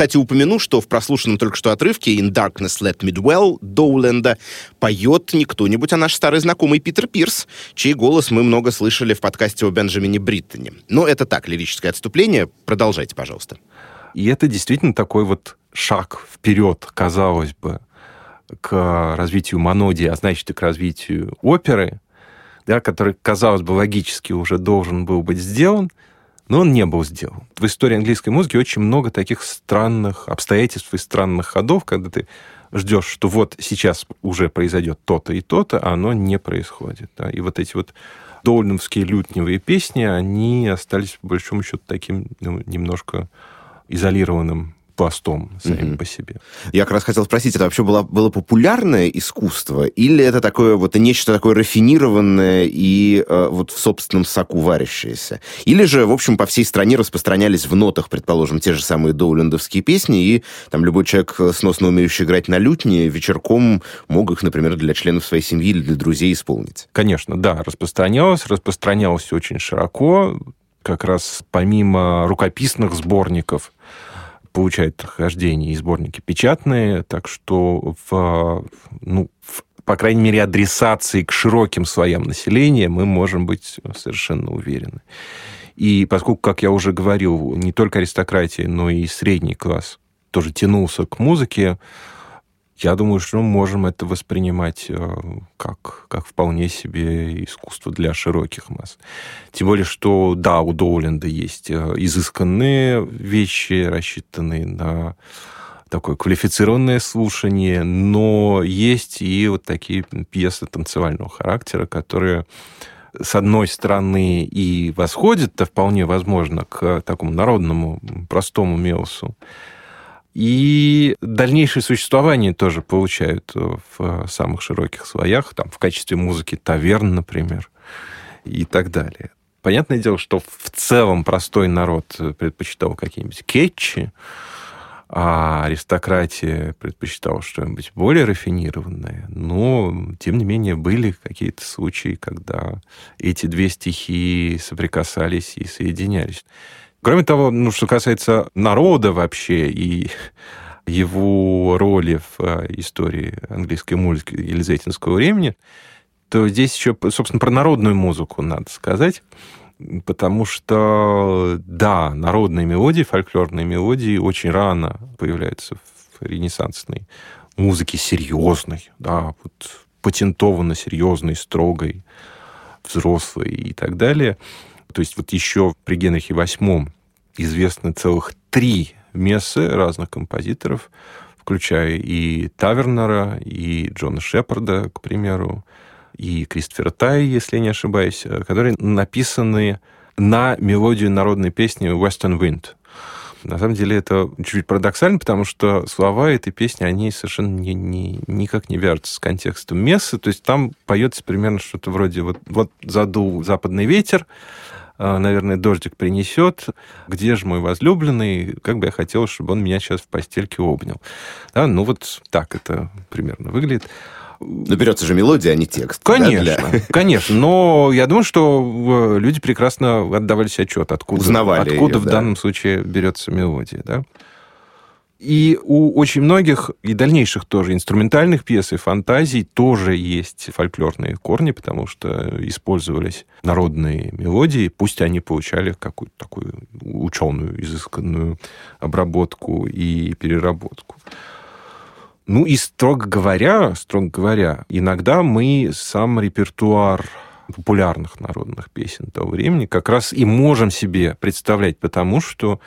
Кстати, упомяну, что в прослушанном только что отрывке «In Darkness Let Me Dwell» Доуленда поет не кто-нибудь, а наш старый знакомый Питер Пирс, чей голос мы много слышали в подкасте о Бенджамине Бриттоне. Но это так, лирическое отступление. Продолжайте, пожалуйста. И это действительно такой вот шаг вперед, казалось бы, к развитию монодии, а значит и к развитию оперы, да, который, казалось бы, логически уже должен был быть сделан, но он не был сделан. В истории английской музыки очень много таких странных обстоятельств и странных ходов, когда ты ждешь, что вот сейчас уже произойдет то-то и то-то, а оно не происходит. Да? И вот эти вот долиновские лютневые песни, они остались, по большому счету, таким ну, немножко изолированным пластом самим mm-hmm. по себе. Я как раз хотел спросить, это вообще было, было популярное искусство, или это такое вот нечто такое рафинированное и э, вот в собственном соку варящееся? Или же, в общем, по всей стране распространялись в нотах, предположим, те же самые доулендовские песни, и там любой человек, э, сносно умеющий играть на лютне, вечерком мог их, например, для членов своей семьи или для друзей исполнить? Конечно, да, распространялось, распространялось очень широко, как раз помимо рукописных сборников, получают хождение и сборники печатные, так что в, ну, в, по крайней мере, адресации к широким слоям населения мы можем быть совершенно уверены. И поскольку, как я уже говорил, не только аристократия, но и средний класс тоже тянулся к музыке, я думаю, что мы можем это воспринимать э, как, как вполне себе искусство для широких масс. Тем более, что, да, у Доуленда есть э, изысканные вещи, рассчитанные на такое квалифицированное слушание, но есть и вот такие пьесы танцевального характера, которые с одной стороны, и восходит-то вполне возможно к такому народному, простому мелсу, и дальнейшее существование тоже получают в самых широких слоях, там, в качестве музыки таверн, например, и так далее. Понятное дело, что в целом простой народ предпочитал какие-нибудь кетчи, а аристократия предпочитала что-нибудь более рафинированное. Но, тем не менее, были какие-то случаи, когда эти две стихии соприкасались и соединялись. Кроме того, ну, что касается народа вообще и его роли в э, истории английской музыки елизаветинского времени, то здесь еще, собственно, про народную музыку надо сказать потому что, да, народные мелодии, фольклорные мелодии очень рано появляются в ренессансной музыке серьезной, да, вот патентованно серьезной, строгой, взрослой и так далее. То есть вот еще при Генрихе VIII известны целых три мессы разных композиторов, включая и Тавернера, и Джона Шепарда, к примеру, и Кристофера Тай, если я не ошибаюсь, э, которые написаны на мелодию народной песни «Western Wind». На самом деле это чуть-чуть парадоксально, потому что слова этой песни, они совершенно не, не, никак не вяжутся с контекстом мессы. То есть там поется примерно что-то вроде вот, вот задул западный ветер, наверное, дождик принесет, где же мой возлюбленный, как бы я хотел, чтобы он меня сейчас в постельке обнял. Да, ну вот так это примерно выглядит. Но берется же мелодия, а не текст. Конечно, да, для... конечно. Но я думаю, что э, люди прекрасно отдавали себе отчет, откуда, Узнавали откуда ее, в да. данном случае берется мелодия. Да? И у очень многих, и дальнейших тоже, инструментальных пьес и фантазий тоже есть фольклорные корни, потому что использовались народные мелодии, пусть они получали какую-то такую ученую, изысканную обработку и переработку. Ну и, строго говоря, строго говоря, иногда мы сам репертуар популярных народных песен того времени как раз и можем себе представлять, потому что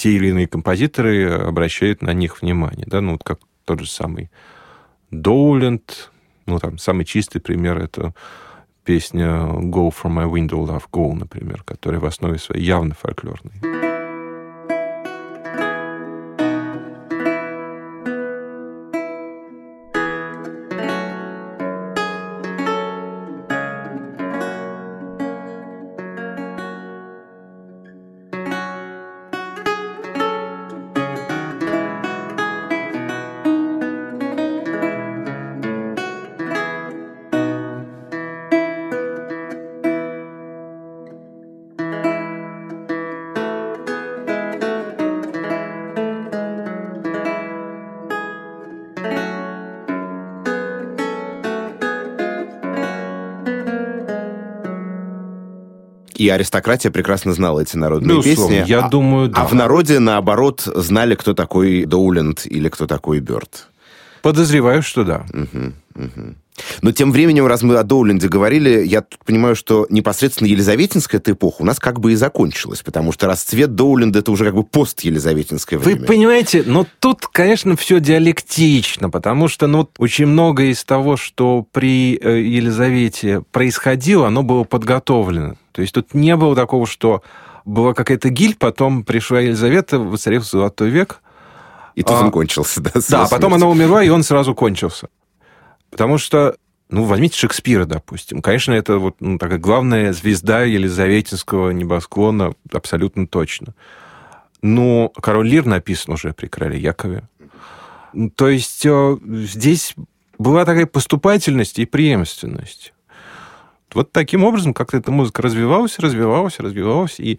те или иные композиторы обращают на них внимание. Да? Ну, вот как тот же самый Доуленд, ну, там, самый чистый пример — это песня «Go from my window, love, go», например, которая в основе своей явно фольклорная. И аристократия прекрасно знала эти народные Ну, условно, песни. я а, думаю, да. А в народе, наоборот, знали, кто такой Доуленд или кто такой Бёрд. Подозреваю, что да. Мгм, мгм. Но тем временем, раз мы о Доуленде говорили, я тут понимаю, что непосредственно Елизаветинская эта эпоха у нас как бы и закончилась, потому что расцвет Доуленда это уже как бы пост-Елизаветинское Вы время. понимаете, но тут, конечно, все диалектично, потому что ну, очень многое из того, что при э, Елизавете происходило, оно было подготовлено. То есть тут не было такого, что была какая-то гиль, потом пришла Елизавета, воцарился Золотой век. И тут а, он кончился, да? Да, потом она умерла, и он сразу кончился. Потому что, ну, возьмите Шекспира, допустим. Конечно, это вот ну, такая главная звезда Елизаветинского небосклона, абсолютно точно. Но «Король Лир» написан уже при короле Якове. То есть э, здесь была такая поступательность и преемственность. Вот таким образом как-то эта музыка развивалась, развивалась, развивалась. И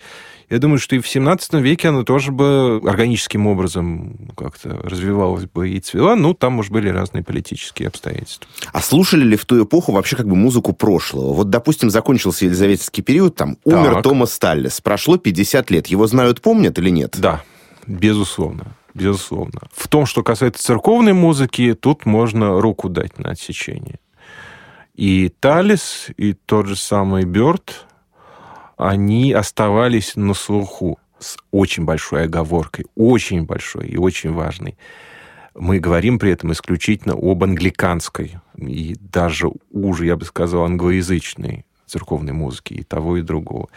я думаю, что и в 17 веке она тоже бы органическим образом как-то развивалась бы и цвела. Ну, там, может, были разные политические обстоятельства. А слушали ли в ту эпоху вообще как бы музыку прошлого? Вот, допустим, закончился Елизаветинский период, там умер Так. Томас Таллис, прошло 50 лет. Его знают, помнят или нет? Да, безусловно. Безусловно. В том, что касается церковной музыки, тут можно руку дать на отсечение. И Талис, и тот же самый Бёрд, они оставались на слуху с очень большой оговоркой, очень большой и очень важной. Мы говорим при этом исключительно об англиканской и даже уже, я бы сказал, англоязычной церковной музыки, и того, и другого.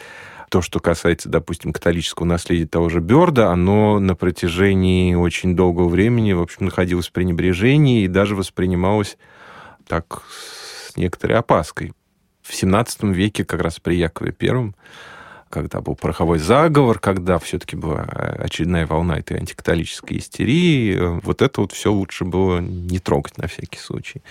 То, что касается, допустим, католического наследия того же Бёрда, оно на протяжении очень долгого времени, в общем, находилось в пренебрежении и даже воспринималось так с некоторой опаской. В XVII веке, как раз при Якове Первом, когда был пороховой заговор, когда все-таки была очередная волна этой антикатолической истерии, э, вот это вот все лучше было не трогать на всякий случай.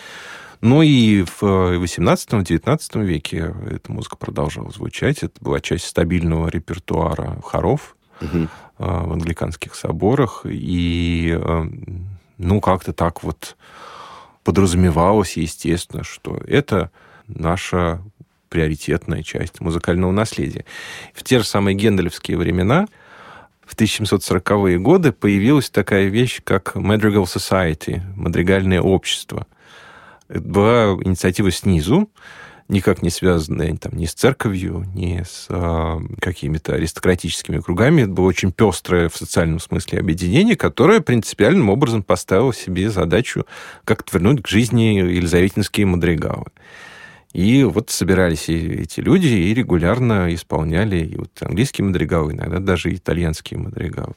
Ну и в 18-19 веке эта музыка продолжала звучать. Это была часть стабильного репертуара хоров угу. в англиканских соборах. И, э, ну, как-то так вот подразумевалось, естественно, что это наша приоритетная часть музыкального наследия. В те же самые генделевские времена, в 1740-е годы, появилась такая вещь, как Madrigal Society, мадригальное общество – была инициатива снизу, никак не связанная там, ни с церковью, ни с а, какими-то аристократическими кругами. Это было очень пестрое в социальном смысле объединение, которое принципиальным образом поставило себе задачу как-то вернуть к жизни елизаветинские мадригалы. И вот собирались эти люди и регулярно исполняли и вот английские мадригалы, иногда даже итальянские мадригалы.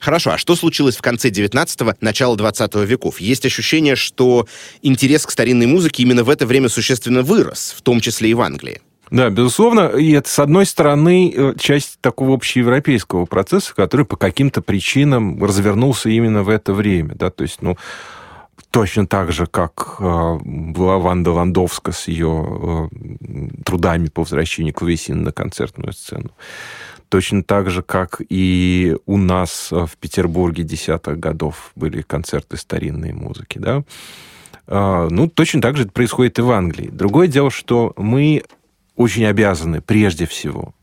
Хорошо, а что случилось в конце 19-го, начало 20 веков? Есть ощущение, что интерес к старинной музыке именно в это время существенно вырос, в том числе и в Англии. Да, безусловно. И это, с одной стороны, э, часть такого общеевропейского процесса, который по каким-то причинам развернулся именно в это время. Да? То есть, ну, точно так же, как э, была Ванда Ландовска с ее э, трудами по возвращению клавесина на концертную сцену. Точно так же, как и у нас в Петербурге десятых годов были концерты старинной музыки, да. А, ну, точно так же это происходит и в Англии. Другое дело, что мы очень обязаны, прежде всего,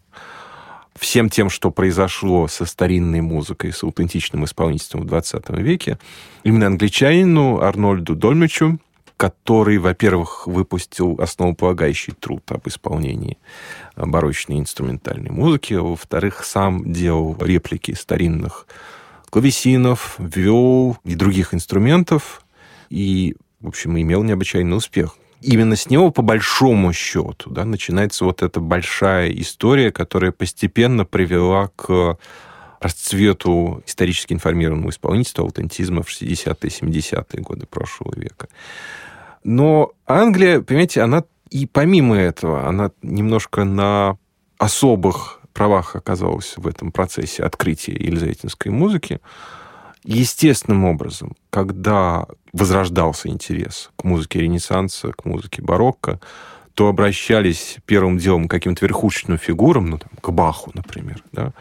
всем тем, что произошло со старинной музыкой, с аутентичным исполнительством в 20 веке, именно англичанину Арнольду Дольмичу, который, во-первых, выпустил основополагающий труд об исполнении барочной инструментальной музыки, а во-вторых, сам делал реплики старинных клавесинов, виол и других инструментов, и, в общем, имел необычайный успех. Именно с него, по большому счету, да, начинается вот эта большая история, которая постепенно привела к расцвету исторически информированного исполнительства, аутентизма в 60-е, 70-е годы прошлого века. Но Англия, понимаете, она и помимо этого, она немножко на особых правах оказалась в этом процессе открытия елизаветинской музыки. Естественным образом, когда возрождался интерес к музыке Ренессанса, к музыке барокко, то обращались первым делом к каким-то верхушечным фигурам, ну, там, к Баху, например, да,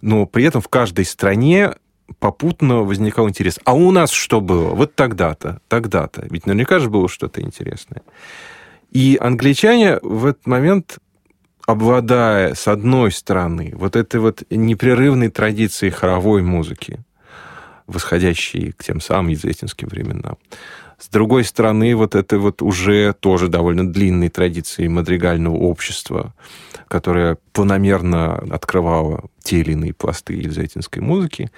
но при этом в каждой стране попутно возникал интерес. А у нас что было? Вот тогда-то, тогда-то. Ведь наверняка же было что-то интересное. И англичане в этот момент, обладая, с одной стороны, вот этой вот непрерывной традицией хоровой музыки, восходящей к тем самым езетинским временам, с другой стороны, вот это вот уже тоже довольно длинной традиции мадригального общества, которое планомерно открывало те или иные пласты елизаветинской музыки,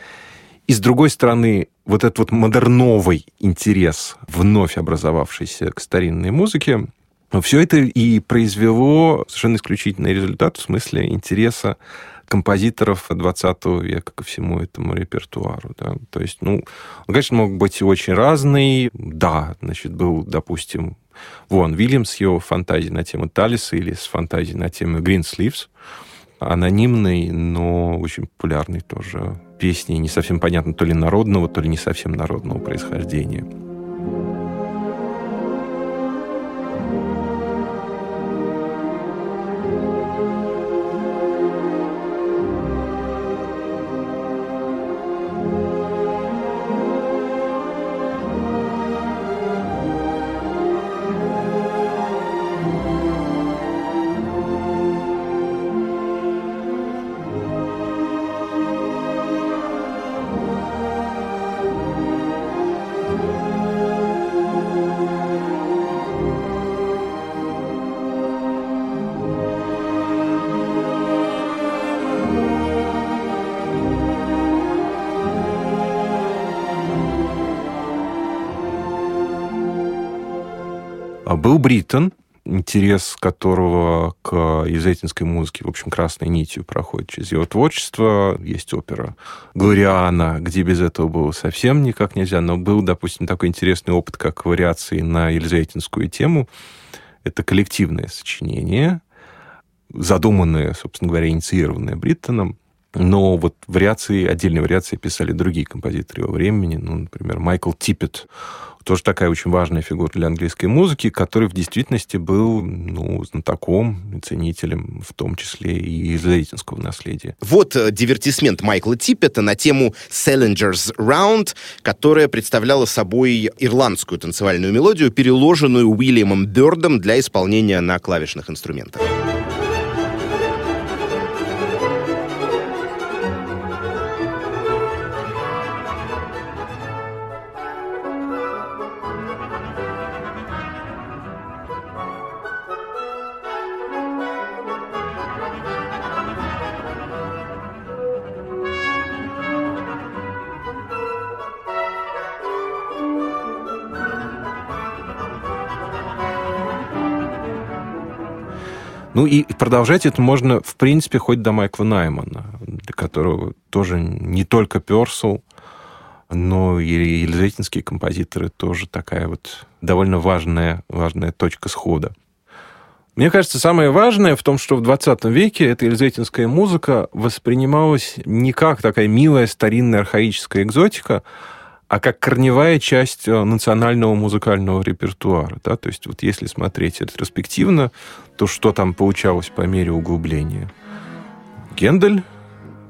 и с другой стороны, вот этот вот модерновый интерес, вновь образовавшийся к старинной музыке, все это и произвело совершенно исключительный результат в смысле интереса композиторов 20 века ко всему этому репертуару. Да. То есть, ну, он, конечно, мог быть очень разный. Да, значит, был, допустим, Вон Вильямс, его фантазии на тему Талиса или с фантазией на тему Green Sleeves. Анонимный, но очень популярный тоже песни, не совсем понятно, то ли народного, то ли не совсем народного происхождения. Был Бриттон, интерес которого к елизаветинской музыке, в общем, красной нитью проходит через его творчество. Есть опера «Глориана», где без этого было совсем никак нельзя, но был, допустим, такой интересный опыт, как вариации на елизаветинскую тему. Это коллективное сочинение, задуманное, собственно говоря, инициированное Бриттоном, но вот вариации, отдельные вариации писали другие композиторы его времени. Ну, например, Майкл Типпет, тоже такая очень важная фигура для английской музыки, который в действительности был ну, знатоком, ценителем, в том числе и израильского наследия. Вот э, дивертисмент Майкла Типпета на тему Salinger's Round, которая представляла собой ирландскую танцевальную мелодию, переложенную Уильямом Бёрдом для исполнения на клавишных инструментах. Ну и продолжать это можно, в принципе, хоть до Майкла Наймана, для которого тоже не только Персел, но и елизаветинские композиторы тоже такая вот довольно важная, важная точка схода. Мне кажется, самое важное в том, что в 20 веке эта елизаветинская музыка воспринималась не как такая милая старинная архаическая экзотика, а как корневая часть э, национального музыкального репертуара. Да? То есть вот если смотреть ретроспективно, то что там получалось по мере углубления? Гендель,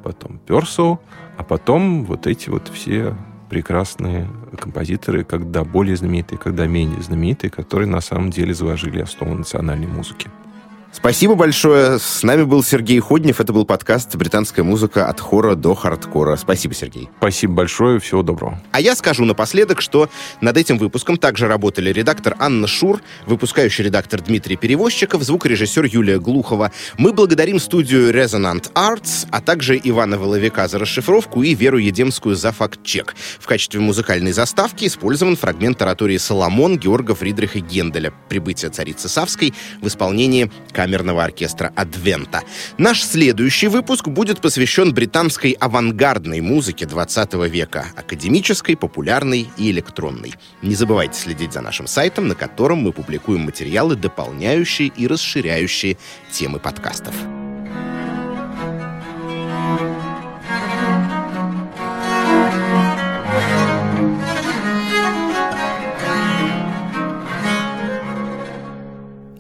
потом Персоу, а потом вот эти вот все прекрасные композиторы, когда более знаменитые, когда менее знаменитые, которые на самом деле заложили основу национальной музыки. Спасибо большое. С нами был Сергей Ходнев. Это был подкаст «Британская музыка от хора до хардкора». Спасибо, Сергей. Спасибо большое. Всего доброго. А я скажу напоследок, что над этим выпуском также работали редактор Анна Шур, выпускающий редактор Дмитрий Перевозчиков, звукорежиссер Юлия Глухова. Мы благодарим студию Resonant Arts, а также Ивана Воловика за расшифровку и Веру Едемскую за факт-чек. В качестве музыкальной заставки использован фрагмент оратории «Соломон» Георга Фридриха Генделя «Прибытие царицы Савской» в исполнении камерного оркестра «Адвента». Наш следующий выпуск будет посвящен британской авангардной музыке 20 века, академической, популярной и электронной. Не забывайте следить за нашим сайтом, на котором мы публикуем материалы, дополняющие и расширяющие темы подкастов.